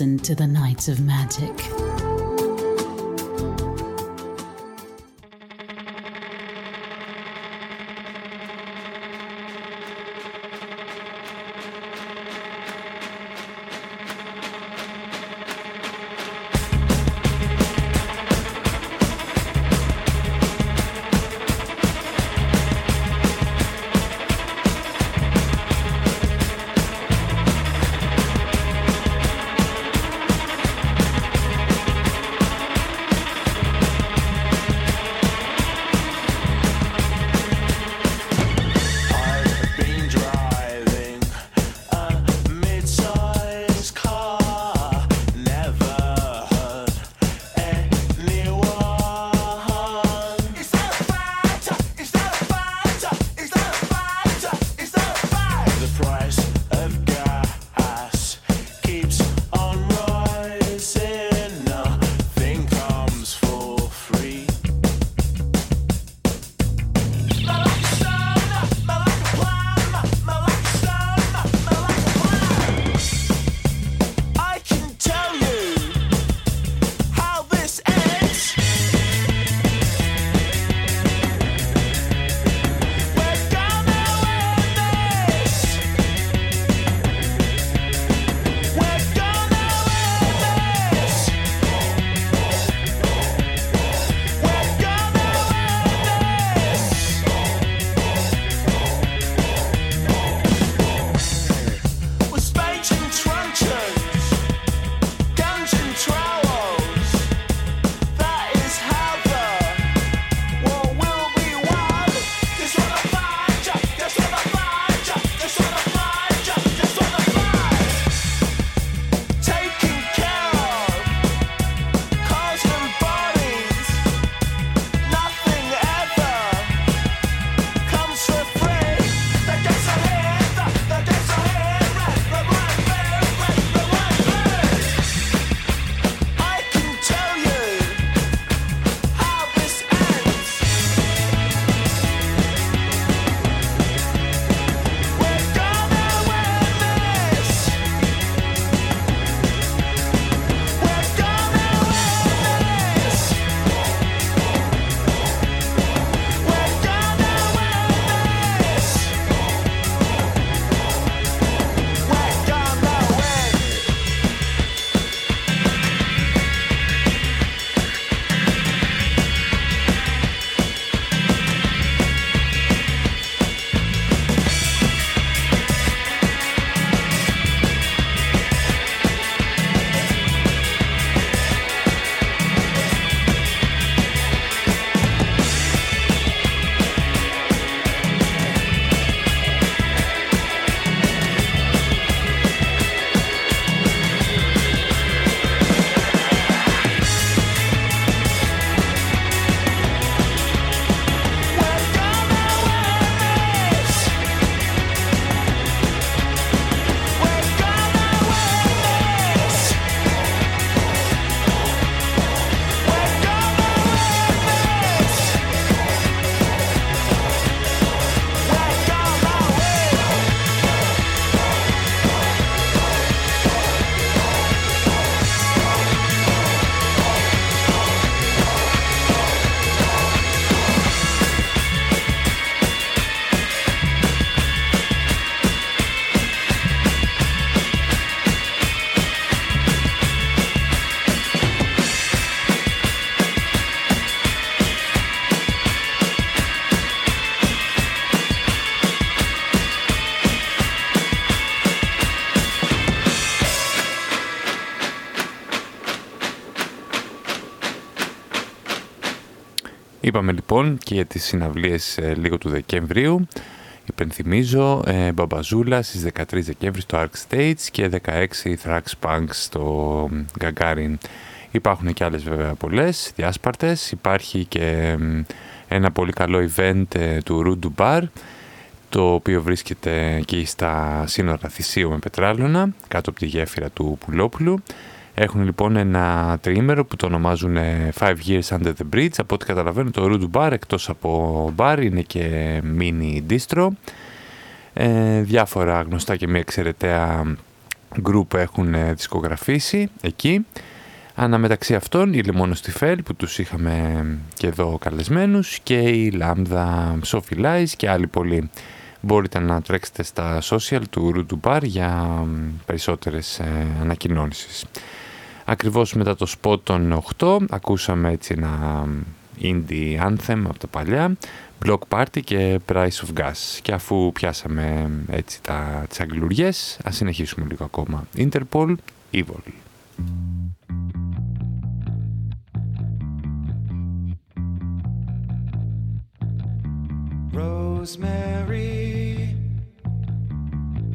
Listen to the Nights of Magic. Είπαμε λοιπόν και για τις συναυλίες ε, λίγο του Δεκεμβρίου. Υπενθυμίζω, ε, Μπαμπαζούλα στις 13 Δεκέμβρη στο Arc States και 16 Thrax Punks στο Gagarin. Υπάρχουν και άλλες βέβαια πολλές διάσπαρτες. Υπάρχει και ένα πολύ καλό event ε, του Ρούντου Bar το οποίο βρίσκεται εκεί στα σύνορα Θησίου με Πετράλωνα κάτω από τη γέφυρα του Πουλόπουλου έχουν λοιπόν ένα τριήμερο που το ονομάζουν 5 Years Under the Bridge. Από ό,τι καταλαβαίνω το Rude Bar εκτός από bar είναι και mini distro. Ε, διάφορα γνωστά και μια εξαιρεταία γκρουπ έχουν δισκογραφήσει εκεί. Αναμεταξύ αυτών η Λεμόνοστιφέλ που τους είχαμε και εδώ καλεσμένους και η Λάμδα Σοφιλάης και άλλοι πολλοί. Μπορείτε να τρέξετε στα social του Ρουντουμπάρ για περισσότερες ε, ανακοινώσεις. Ακριβώς μετά το spot των 8 ακούσαμε έτσι ένα indie anthem από τα παλιά Block Party και Price of Gas. Και αφού πιάσαμε έτσι τα, τις αγγλουριές ας συνεχίσουμε λίγο ακόμα. Interpol, Evil. Rosemary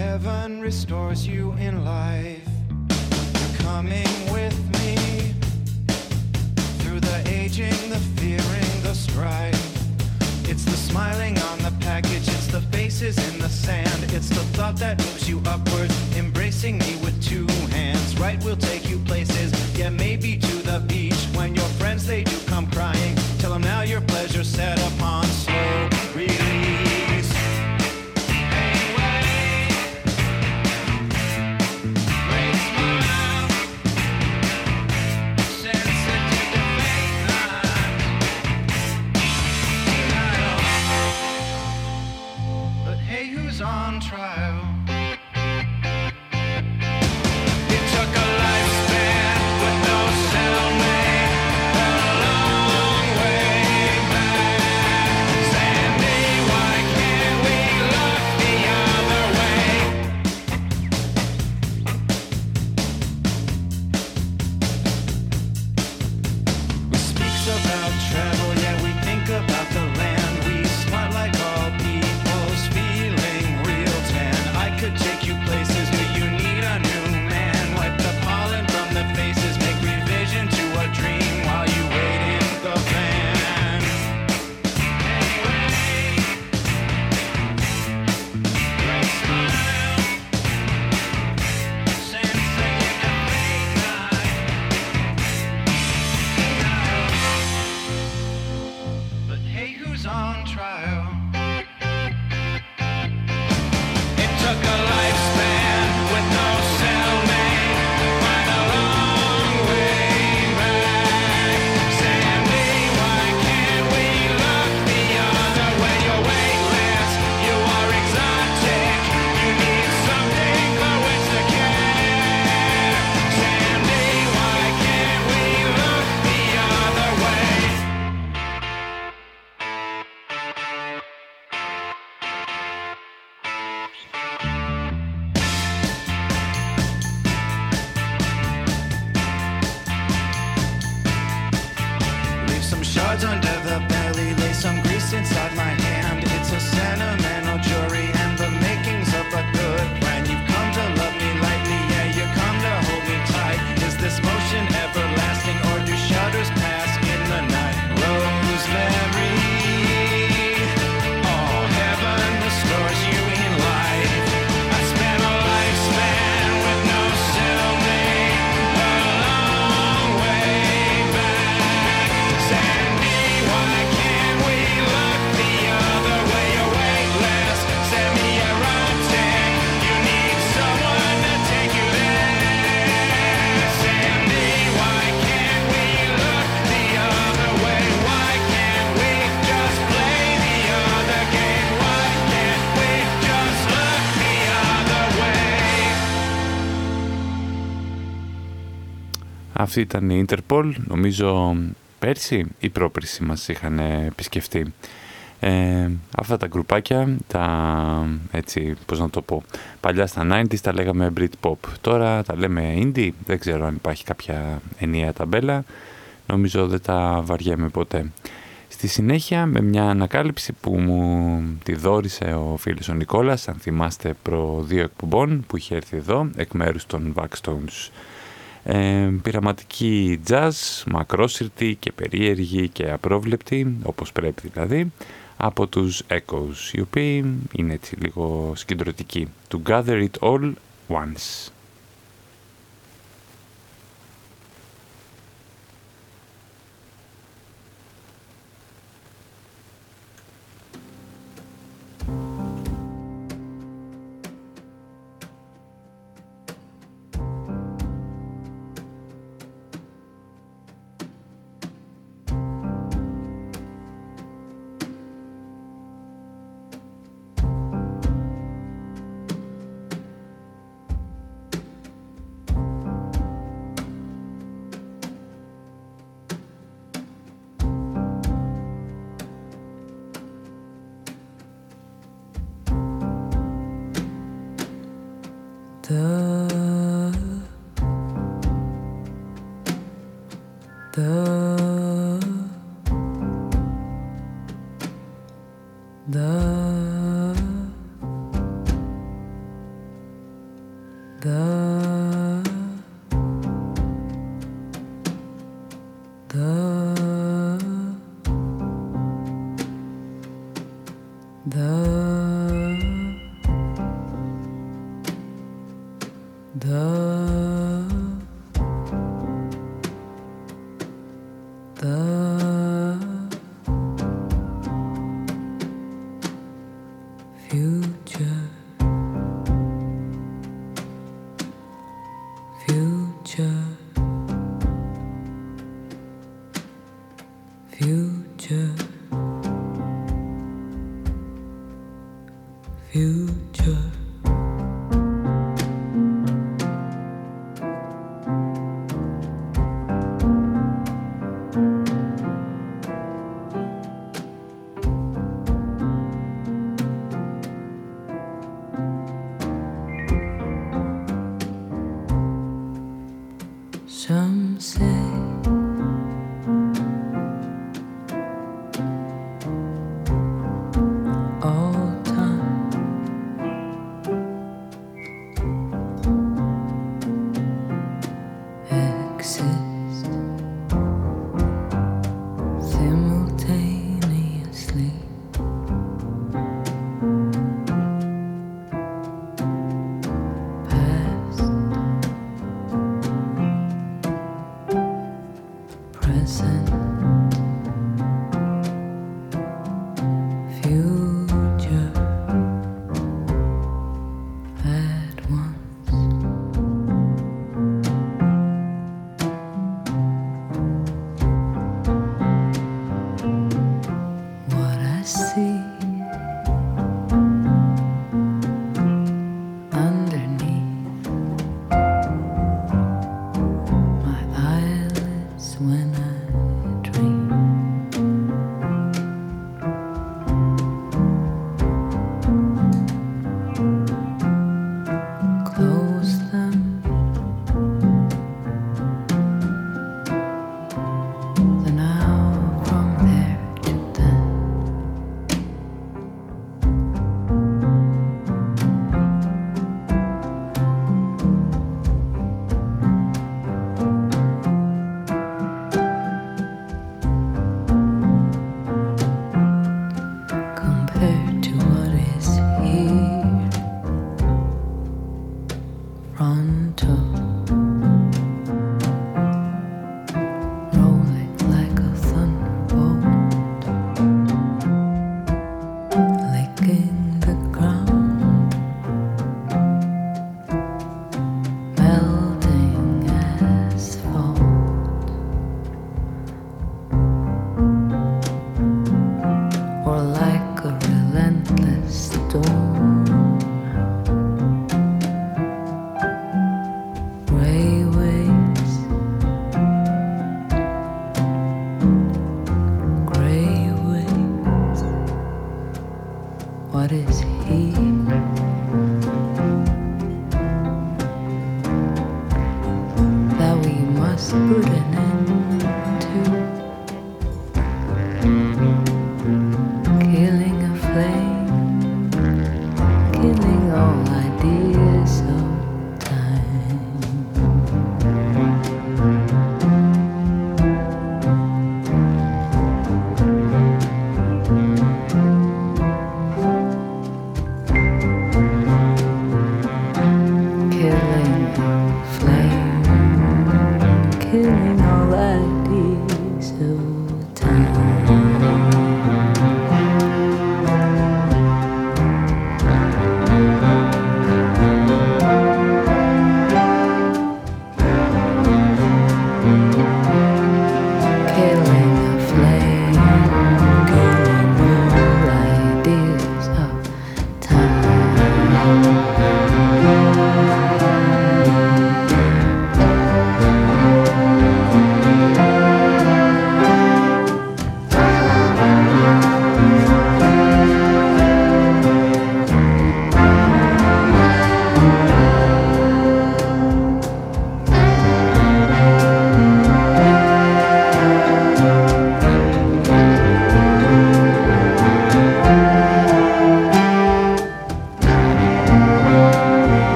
Heaven restores you in life. You're coming with me. Through the aging, the fearing, the strife. It's the smiling on the package It's the faces in the sand. It's the thought that moves you upwards Embracing me with two hands. Right we'll take you places. Yeah, maybe Αυτή ήταν η Interpol, νομίζω πέρσι ή πρόπερσι μας είχαν επισκεφτεί. Ε, αυτά τα γκρουπάκια, τα έτσι, πώς να το πω, παλιά στα 90s τα λέγαμε Britpop. Τώρα τα λέμε Indie, δεν ξέρω αν υπάρχει κάποια ενιαία ταμπέλα, νομίζω δεν τα βαριέμαι ποτέ. Στη συνέχεια με μια ανακάλυψη που μου τη δόρισε ο φίλος ο Νικόλας, αν θυμάστε προ δύο εκπομπών που είχε έρθει εδώ, εκ μέρους των Backstones ε, πειραματική jazz, μακρόσυρτη και περίεργη και απρόβλεπτη, όπως πρέπει δηλαδή, από τους Echoes, οι οποίοι είναι έτσι λίγο συγκεντρωτικοί. To gather it all once.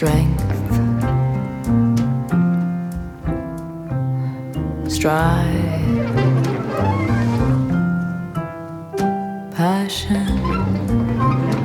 strength. Strive, passion.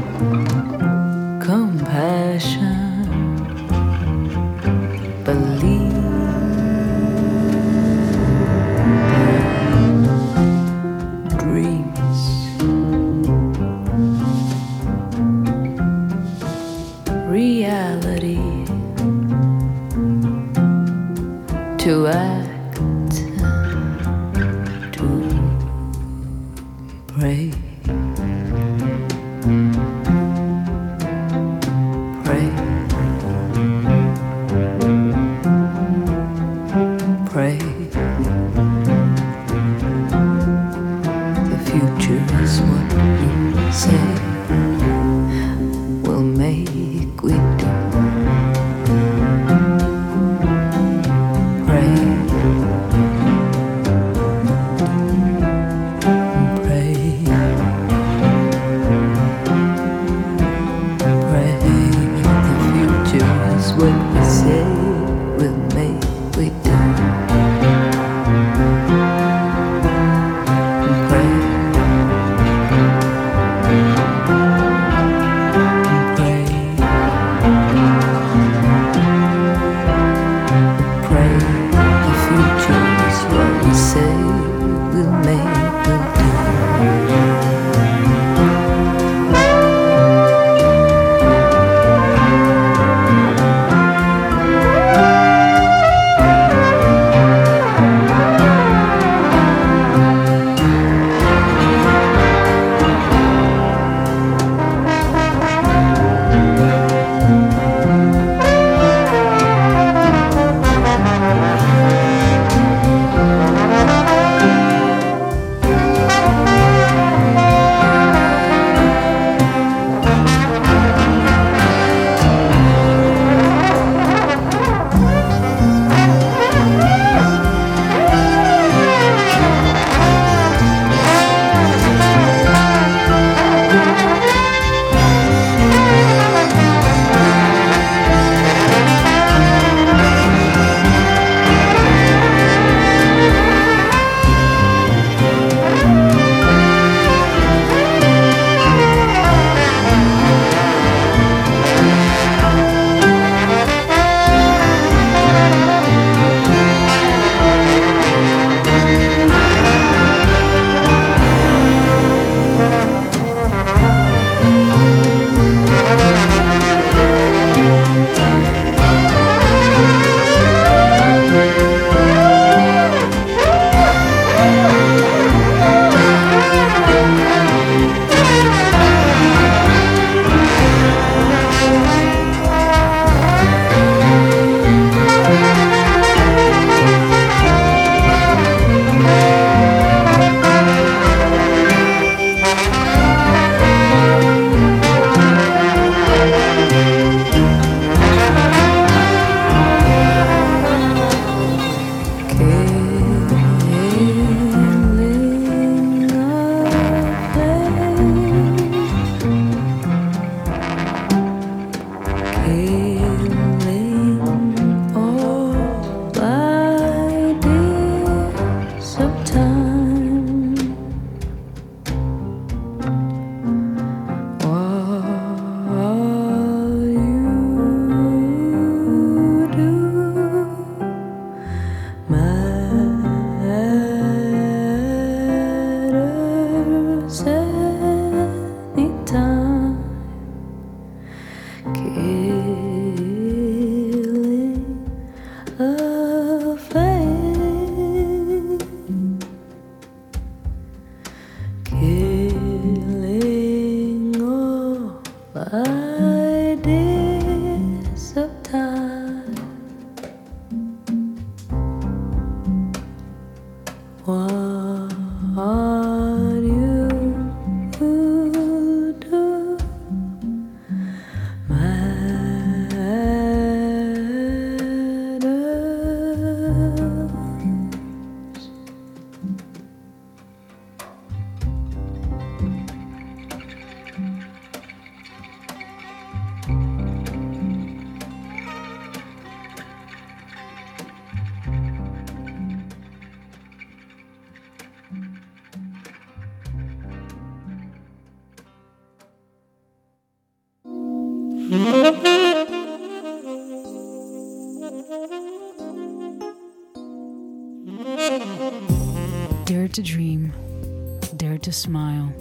smile,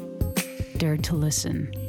dared to listen.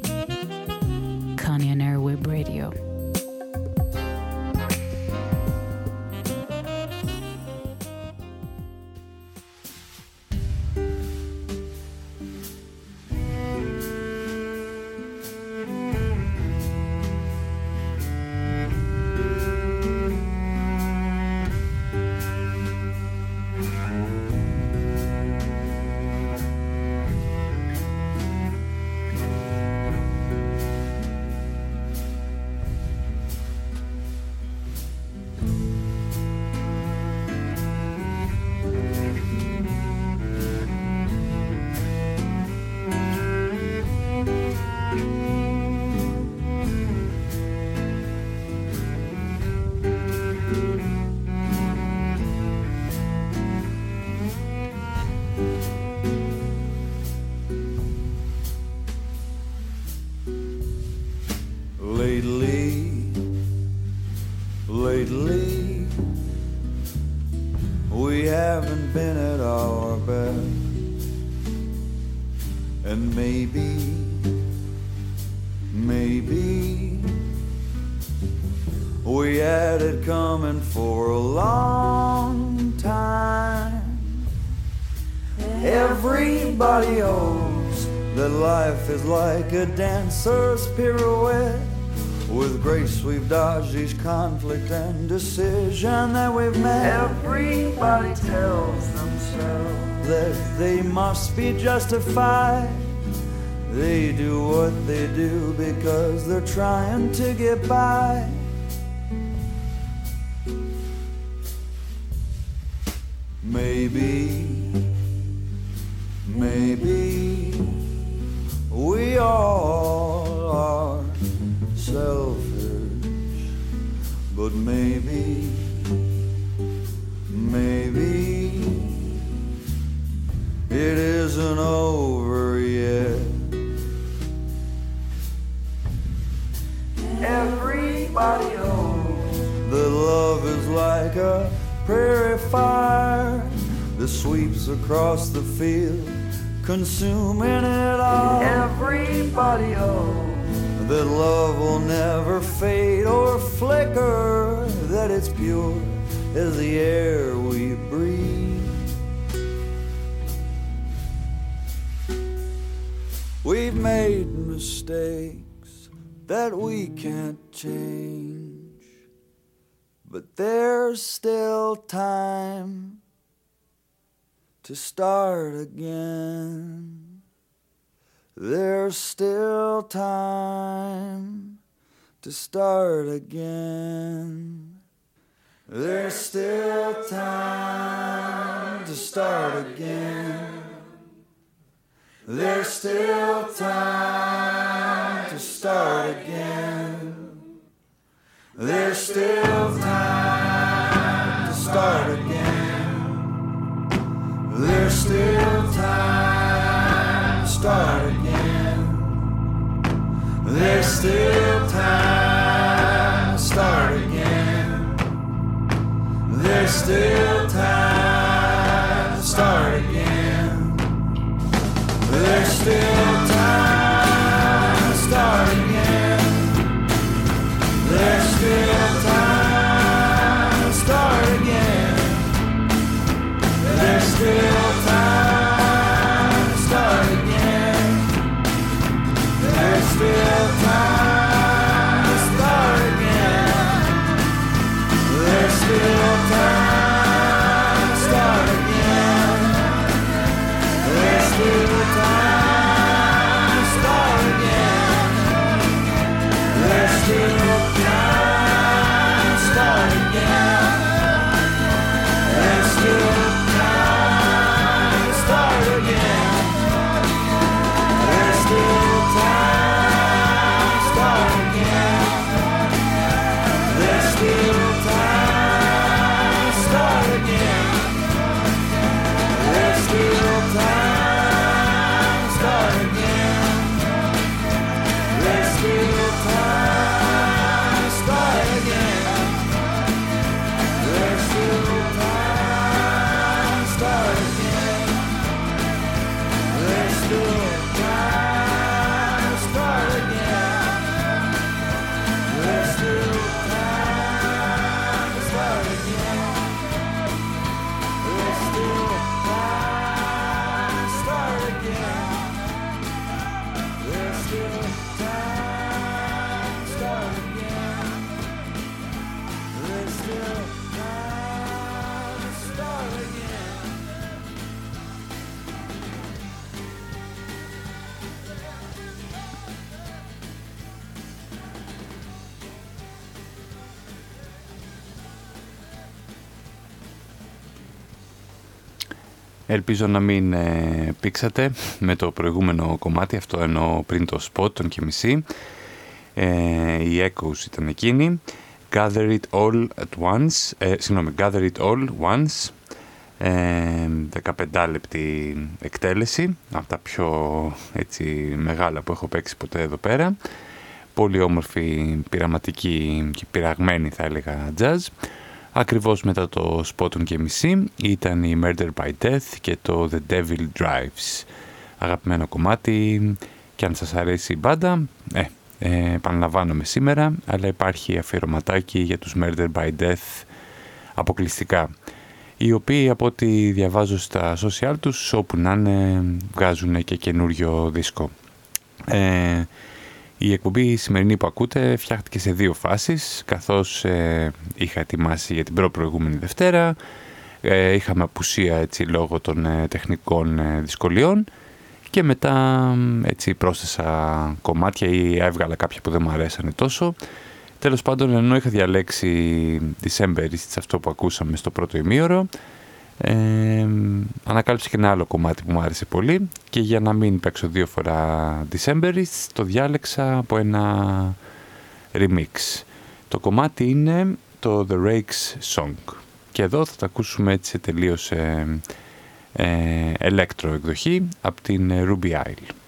Be justified. They do what they do because they're trying to get by. Maybe, maybe we all are selfish, but maybe, across the field consuming it all. Everybody oh. knows that love will never fade or flicker, that it's pure as the air we breathe. We've made mistakes that we can't change, but there's still time to start again. There's still time to start again. There's still time to start again. There's still time to start again. There's still time to start again. There's still time to start again. There's still time to start again. There's still time to start again. There's still time Ελπίζω να μην ε, πήξατε με το προηγούμενο κομμάτι, αυτό ενώ πριν το spot, τον και μισή. Ε, η Echoes ήταν εκείνη. Gather it all at once, ε, συγγνώμη, Gather it all once. Ε, 15 λεπτή εκτέλεση, από τα πιο έτσι, μεγάλα που έχω παίξει ποτέ εδώ πέρα. Πολύ όμορφη, πειραματική και πειραγμένη θα έλεγα jazz. Ακριβώς μετά το Spot και μισή ήταν η Murder by Death και το The Devil Drives. Αγαπημένο κομμάτι και αν σας αρέσει η μπάντα, ε, ε, επαναλαμβάνομαι σήμερα, αλλά υπάρχει αφιερωματάκι για τους Murder by Death αποκλειστικά οι οποίοι από ό,τι διαβάζω στα social τους όπου να είναι βγάζουν και καινούριο δίσκο. Ε, η εκπομπή σημερινή που ακούτε φτιάχτηκε σε δύο φάσεις καθώς ε, είχα ετοιμάσει για την προ-προηγούμενη Δευτέρα. Ε, είχαμε απουσία έτσι λόγω των ε, τεχνικών ε, δυσκολιών και μετά έτσι πρόσθεσα κομμάτια ή έβγαλα κάποια που δεν μου αρέσανε τόσο. Τέλος πάντων, ενώ είχα διαλέξει December, αυτό που ακούσαμε στο πρώτο ημίωρο, ε, ανακάλυψα και ένα άλλο κομμάτι που μου άρεσε πολύ και για να μην παίξω δύο φορά December, το διάλεξα από ένα remix. Το κομμάτι είναι το The Rakes Song και εδώ θα το ακούσουμε έτσι σε τελείως ε, ε, εκδοχή από την Ruby Isle.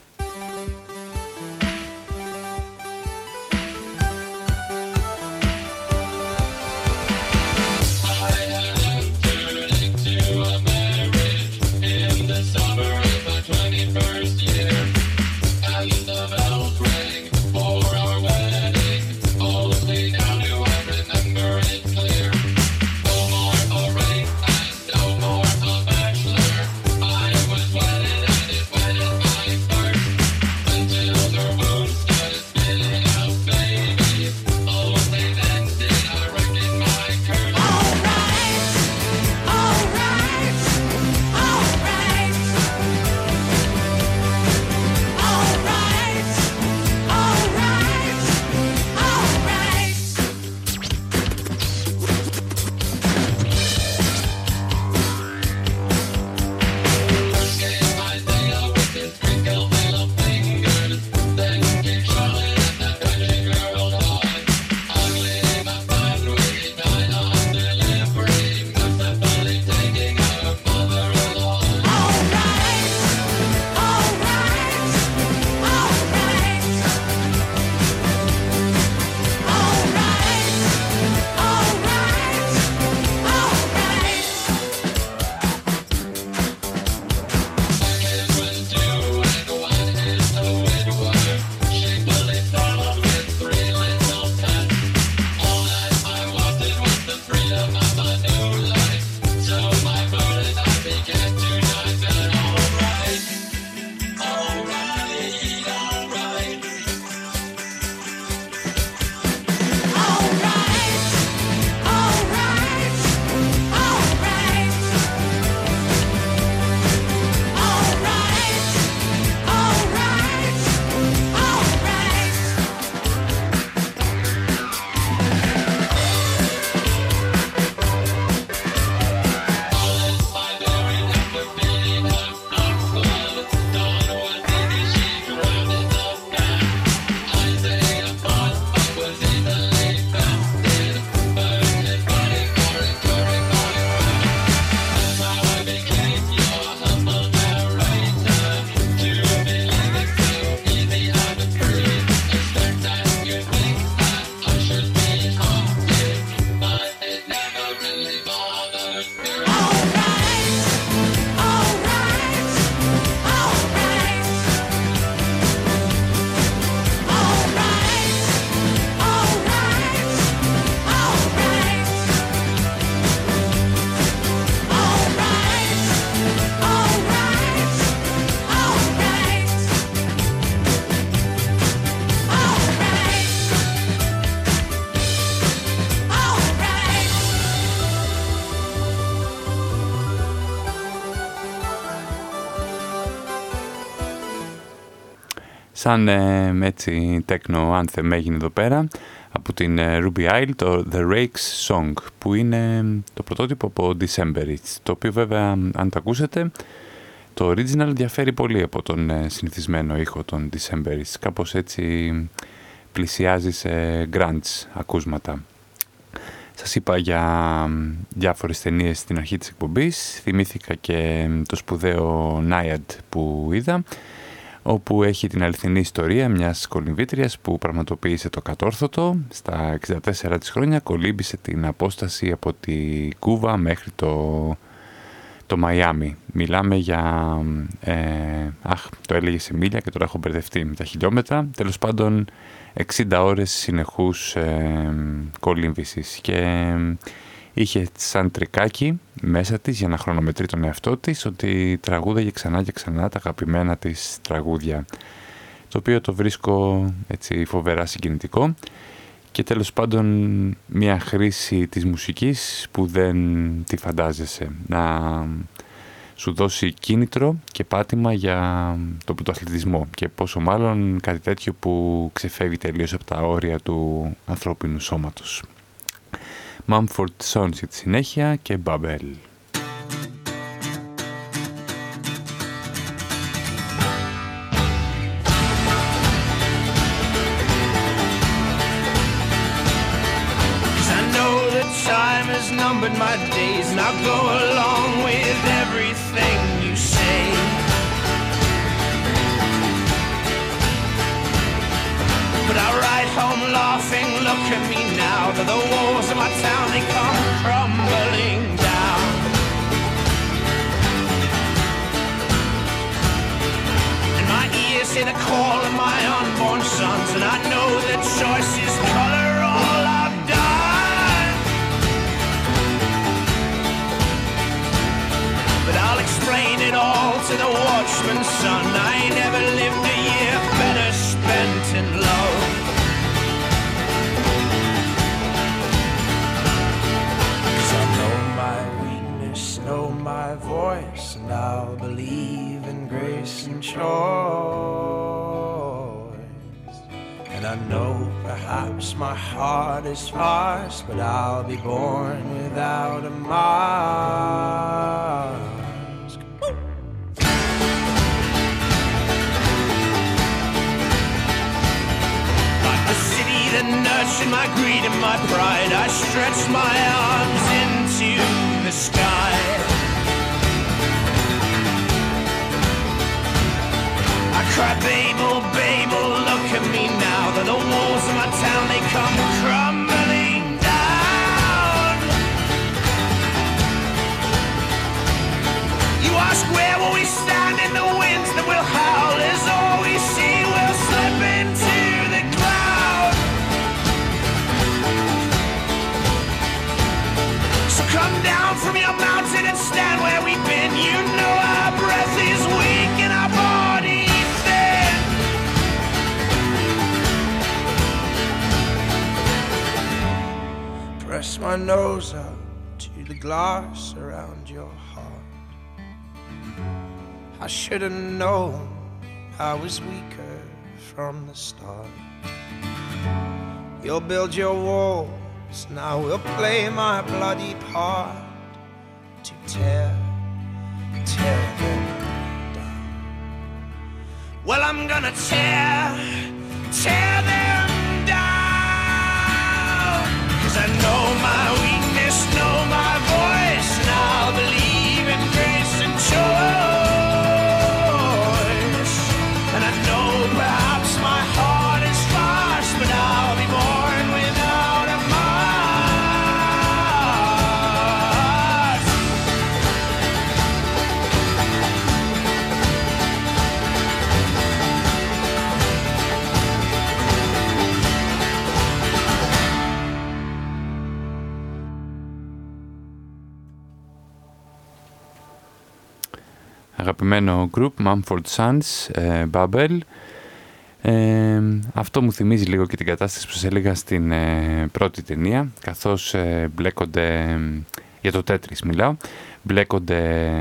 Σαν ε, έτσι τέκνο anthem έγινε εδώ πέρα από την ε, Ruby Isle το The Rakes Song που είναι το πρωτότυπο από December το οποίο βέβαια αν το ακούσετε το original διαφέρει πολύ από τον ε, συνηθισμένο ήχο των December κάπως έτσι πλησιάζει σε grunge ακούσματα. Σας είπα για διάφορες ταινίες στην αρχή της εκπομπής. Θυμήθηκα και το σπουδαίο Naiad που είδα όπου έχει την αληθινή ιστορία μιας κολυμβήτριας που πραγματοποίησε το κατόρθωτο. Στα 64 της χρόνια κολύμπησε την απόσταση από τη Κούβα μέχρι το, το Μαϊάμι. Μιλάμε για... Ε, αχ, το έλεγε σε μίλια και τώρα έχω μπερδευτεί με τα χιλιόμετρα. Τέλος πάντων 60 ώρες συνεχούς ε, κολύμβησης και είχε σαν τρικάκι μέσα της για να χρονομετρεί τον εαυτό της ότι τραγούδαγε ξανά και ξανά τα αγαπημένα της τραγούδια. Το οποίο το βρίσκω έτσι φοβερά συγκινητικό. Και τέλος πάντων μια χρήση της μουσικής που δεν τη φαντάζεσαι. Να σου δώσει κίνητρο και πάτημα για το πρωτοαθλητισμό. Και πόσο μάλλον κάτι τέτοιο που ξεφεύγει τελείως από τα όρια του ανθρώπινου σώματος. Mumford Sons για τη συνέχεια και Babel. time has numbered my days and I'll go along with everything But I ride home laughing, look at me now That the walls of my town, they come crumbling down. And my ears hear the call of my unborn sons And I know that choice is color all I've done. But I'll explain it all to the watchman's son my voice And I'll believe in grace and choice And I know perhaps my heart is sparse But I'll be born without a that nurtured my greed and my pride, I stretch my arms into the sky. crappy My nose up to the glass around your heart. I should have known I was weaker from the start. You'll build your walls, now we'll play my bloody part to tear, tear them down. Well, I'm gonna tear, tear them my way. Αγαπημένο group Mumford Sons, ε, Babel. Ε, αυτό μου θυμίζει λίγο και την κατάσταση που σας έλεγα στην ε, πρώτη ταινία, καθώς ε, μπλέκονται, ε, για το Tetris μιλάω, μπλέκονται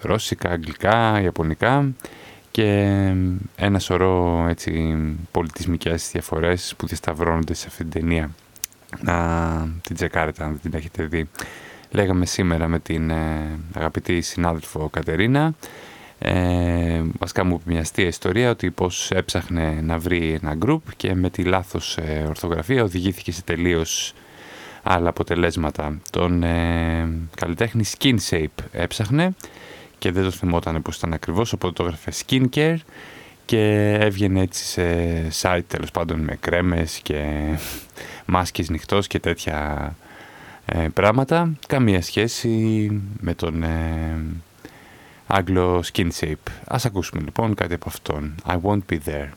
ρώσικα, αγγλικά, ιαπωνικά και ένα σωρό έτσι, πολιτισμικές διαφορές που διασταυρώνονται σε αυτήν την ταινία. Να την τσεκάρετε αν δεν την έχετε δει. Λέγαμε σήμερα με την ε, αγαπητή συνάδελφο Κατερίνα ε, βασικά μου είπε μια αστεία ιστορία ότι πως έψαχνε να βρει ένα group και με τη λάθος ε, ορθογραφία οδηγήθηκε σε τελείως άλλα αποτελέσματα. Τον ε, καλλιτέχνη Skin Shape έψαχνε και δεν το θυμόταν πως ήταν ακριβώς, οπότε το έγραφε Skincare και έβγαινε έτσι σε site τέλος πάντων με κρέμες και *laughs* μάσκες νυχτός και τέτοια ε, πράγματα. Καμία σχέση με τον ε, Άγγλο Skin Shape. Ας ακούσουμε λοιπόν κάτι από αυτόν. I won't be there.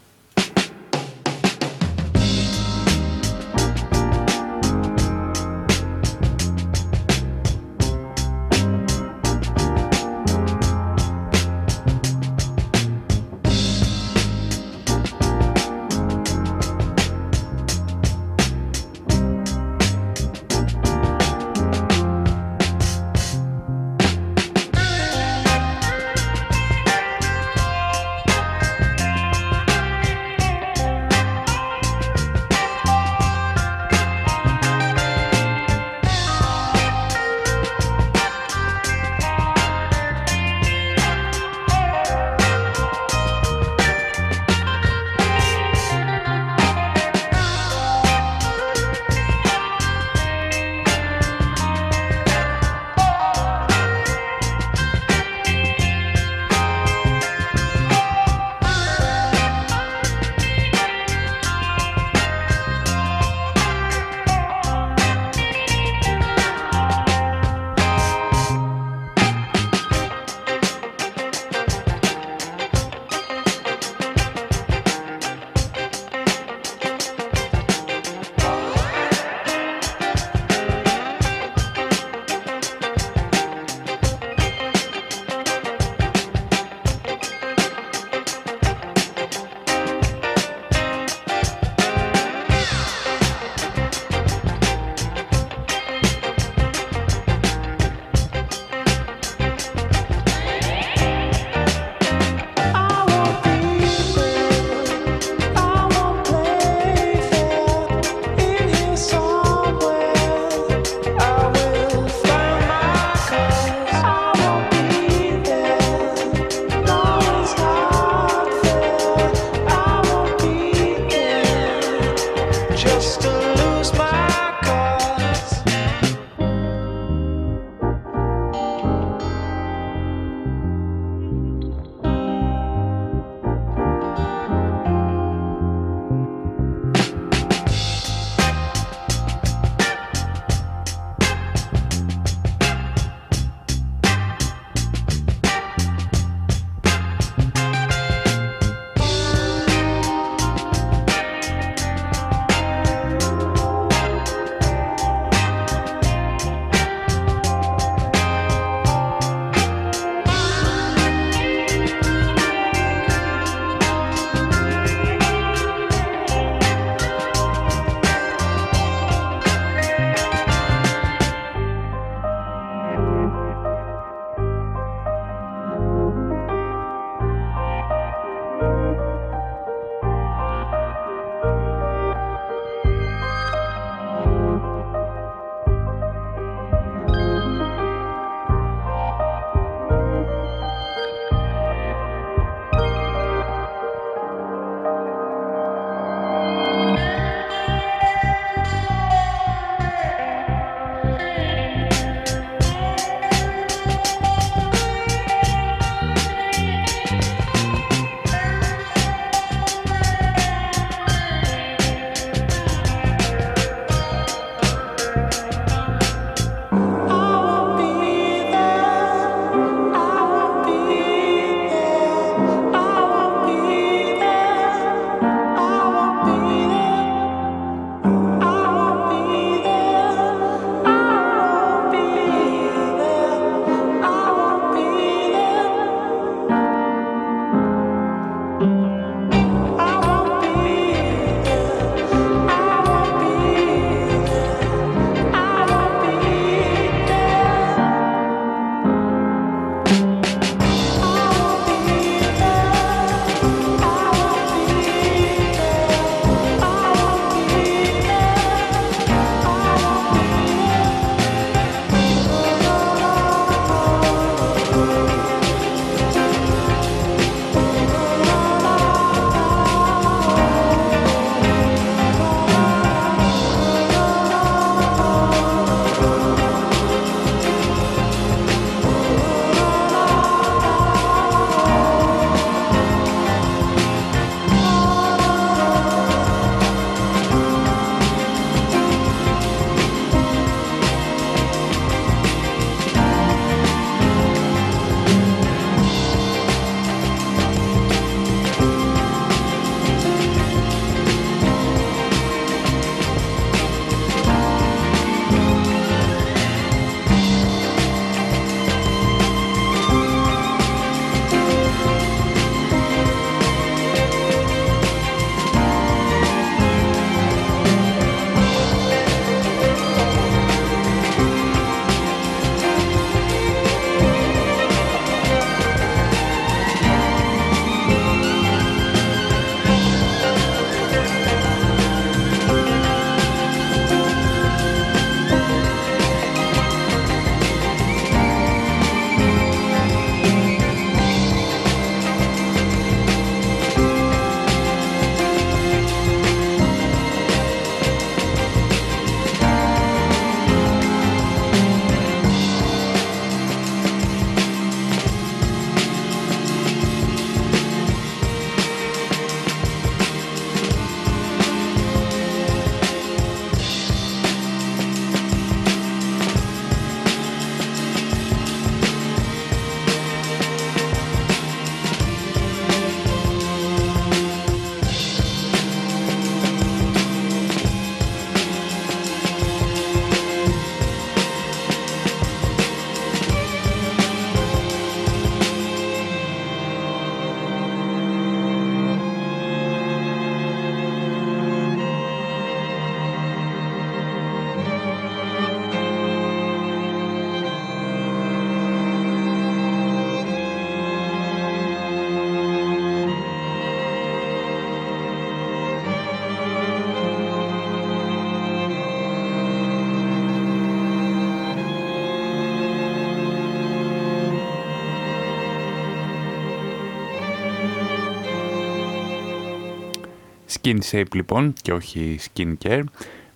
Skin Shape λοιπόν και όχι Skin Care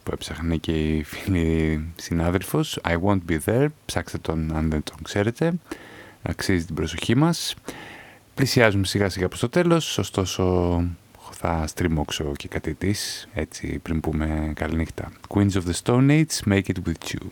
που έψαχνε και η φίλη συνάδελφος. I Won't Be There, ψάξτε τον αν δεν τον ξέρετε. Αξίζει την προσοχή μας. Πλησιάζουμε σιγά σιγά προς το τέλος. Ωστόσο θα στριμώξω και κάτι της έτσι πριν πούμε καληνύχτα. Queens of the Stone Age, Make It With You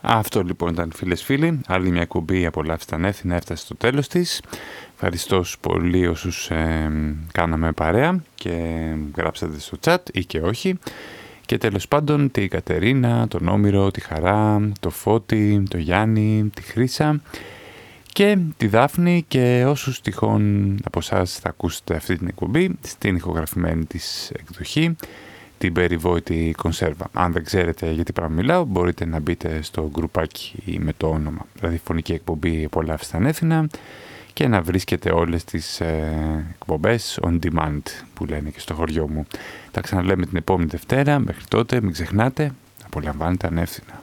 Αυτό λοιπόν ήταν φίλες φίλοι. Άλλη μια κουμπί απολαύστα ανέθινα έφτασε στο τέλος της. Ευχαριστώς πολύ όσους ε, κάναμε παρέα και γράψατε στο chat ή και όχι. Και τέλος πάντων τη Κατερίνα, τον Όμηρο, τη Χαρά, το Φώτη, το Γιάννη, τη Χρύσα και τη Δάφνη και όσους τυχόν από εσάς θα ακούσετε αυτή την εκπομπή στην ηχογραφημένη της εκδοχή την περιβόητη κονσέρβα. Αν δεν ξέρετε γιατί πράγμα μιλάω, μπορείτε να μπείτε στο γκρουπάκι με το όνομα ραδιοφωνική εκπομπή «Απολαύστα ανέθινα» και να βρίσκετε όλες τις ε, εκπομπές on demand που λένε και στο χωριό μου. Τα ξαναλέμε την επόμενη Δευτέρα. Μέχρι τότε μην ξεχνάτε, απολαμβάνετε ανεύθυνα.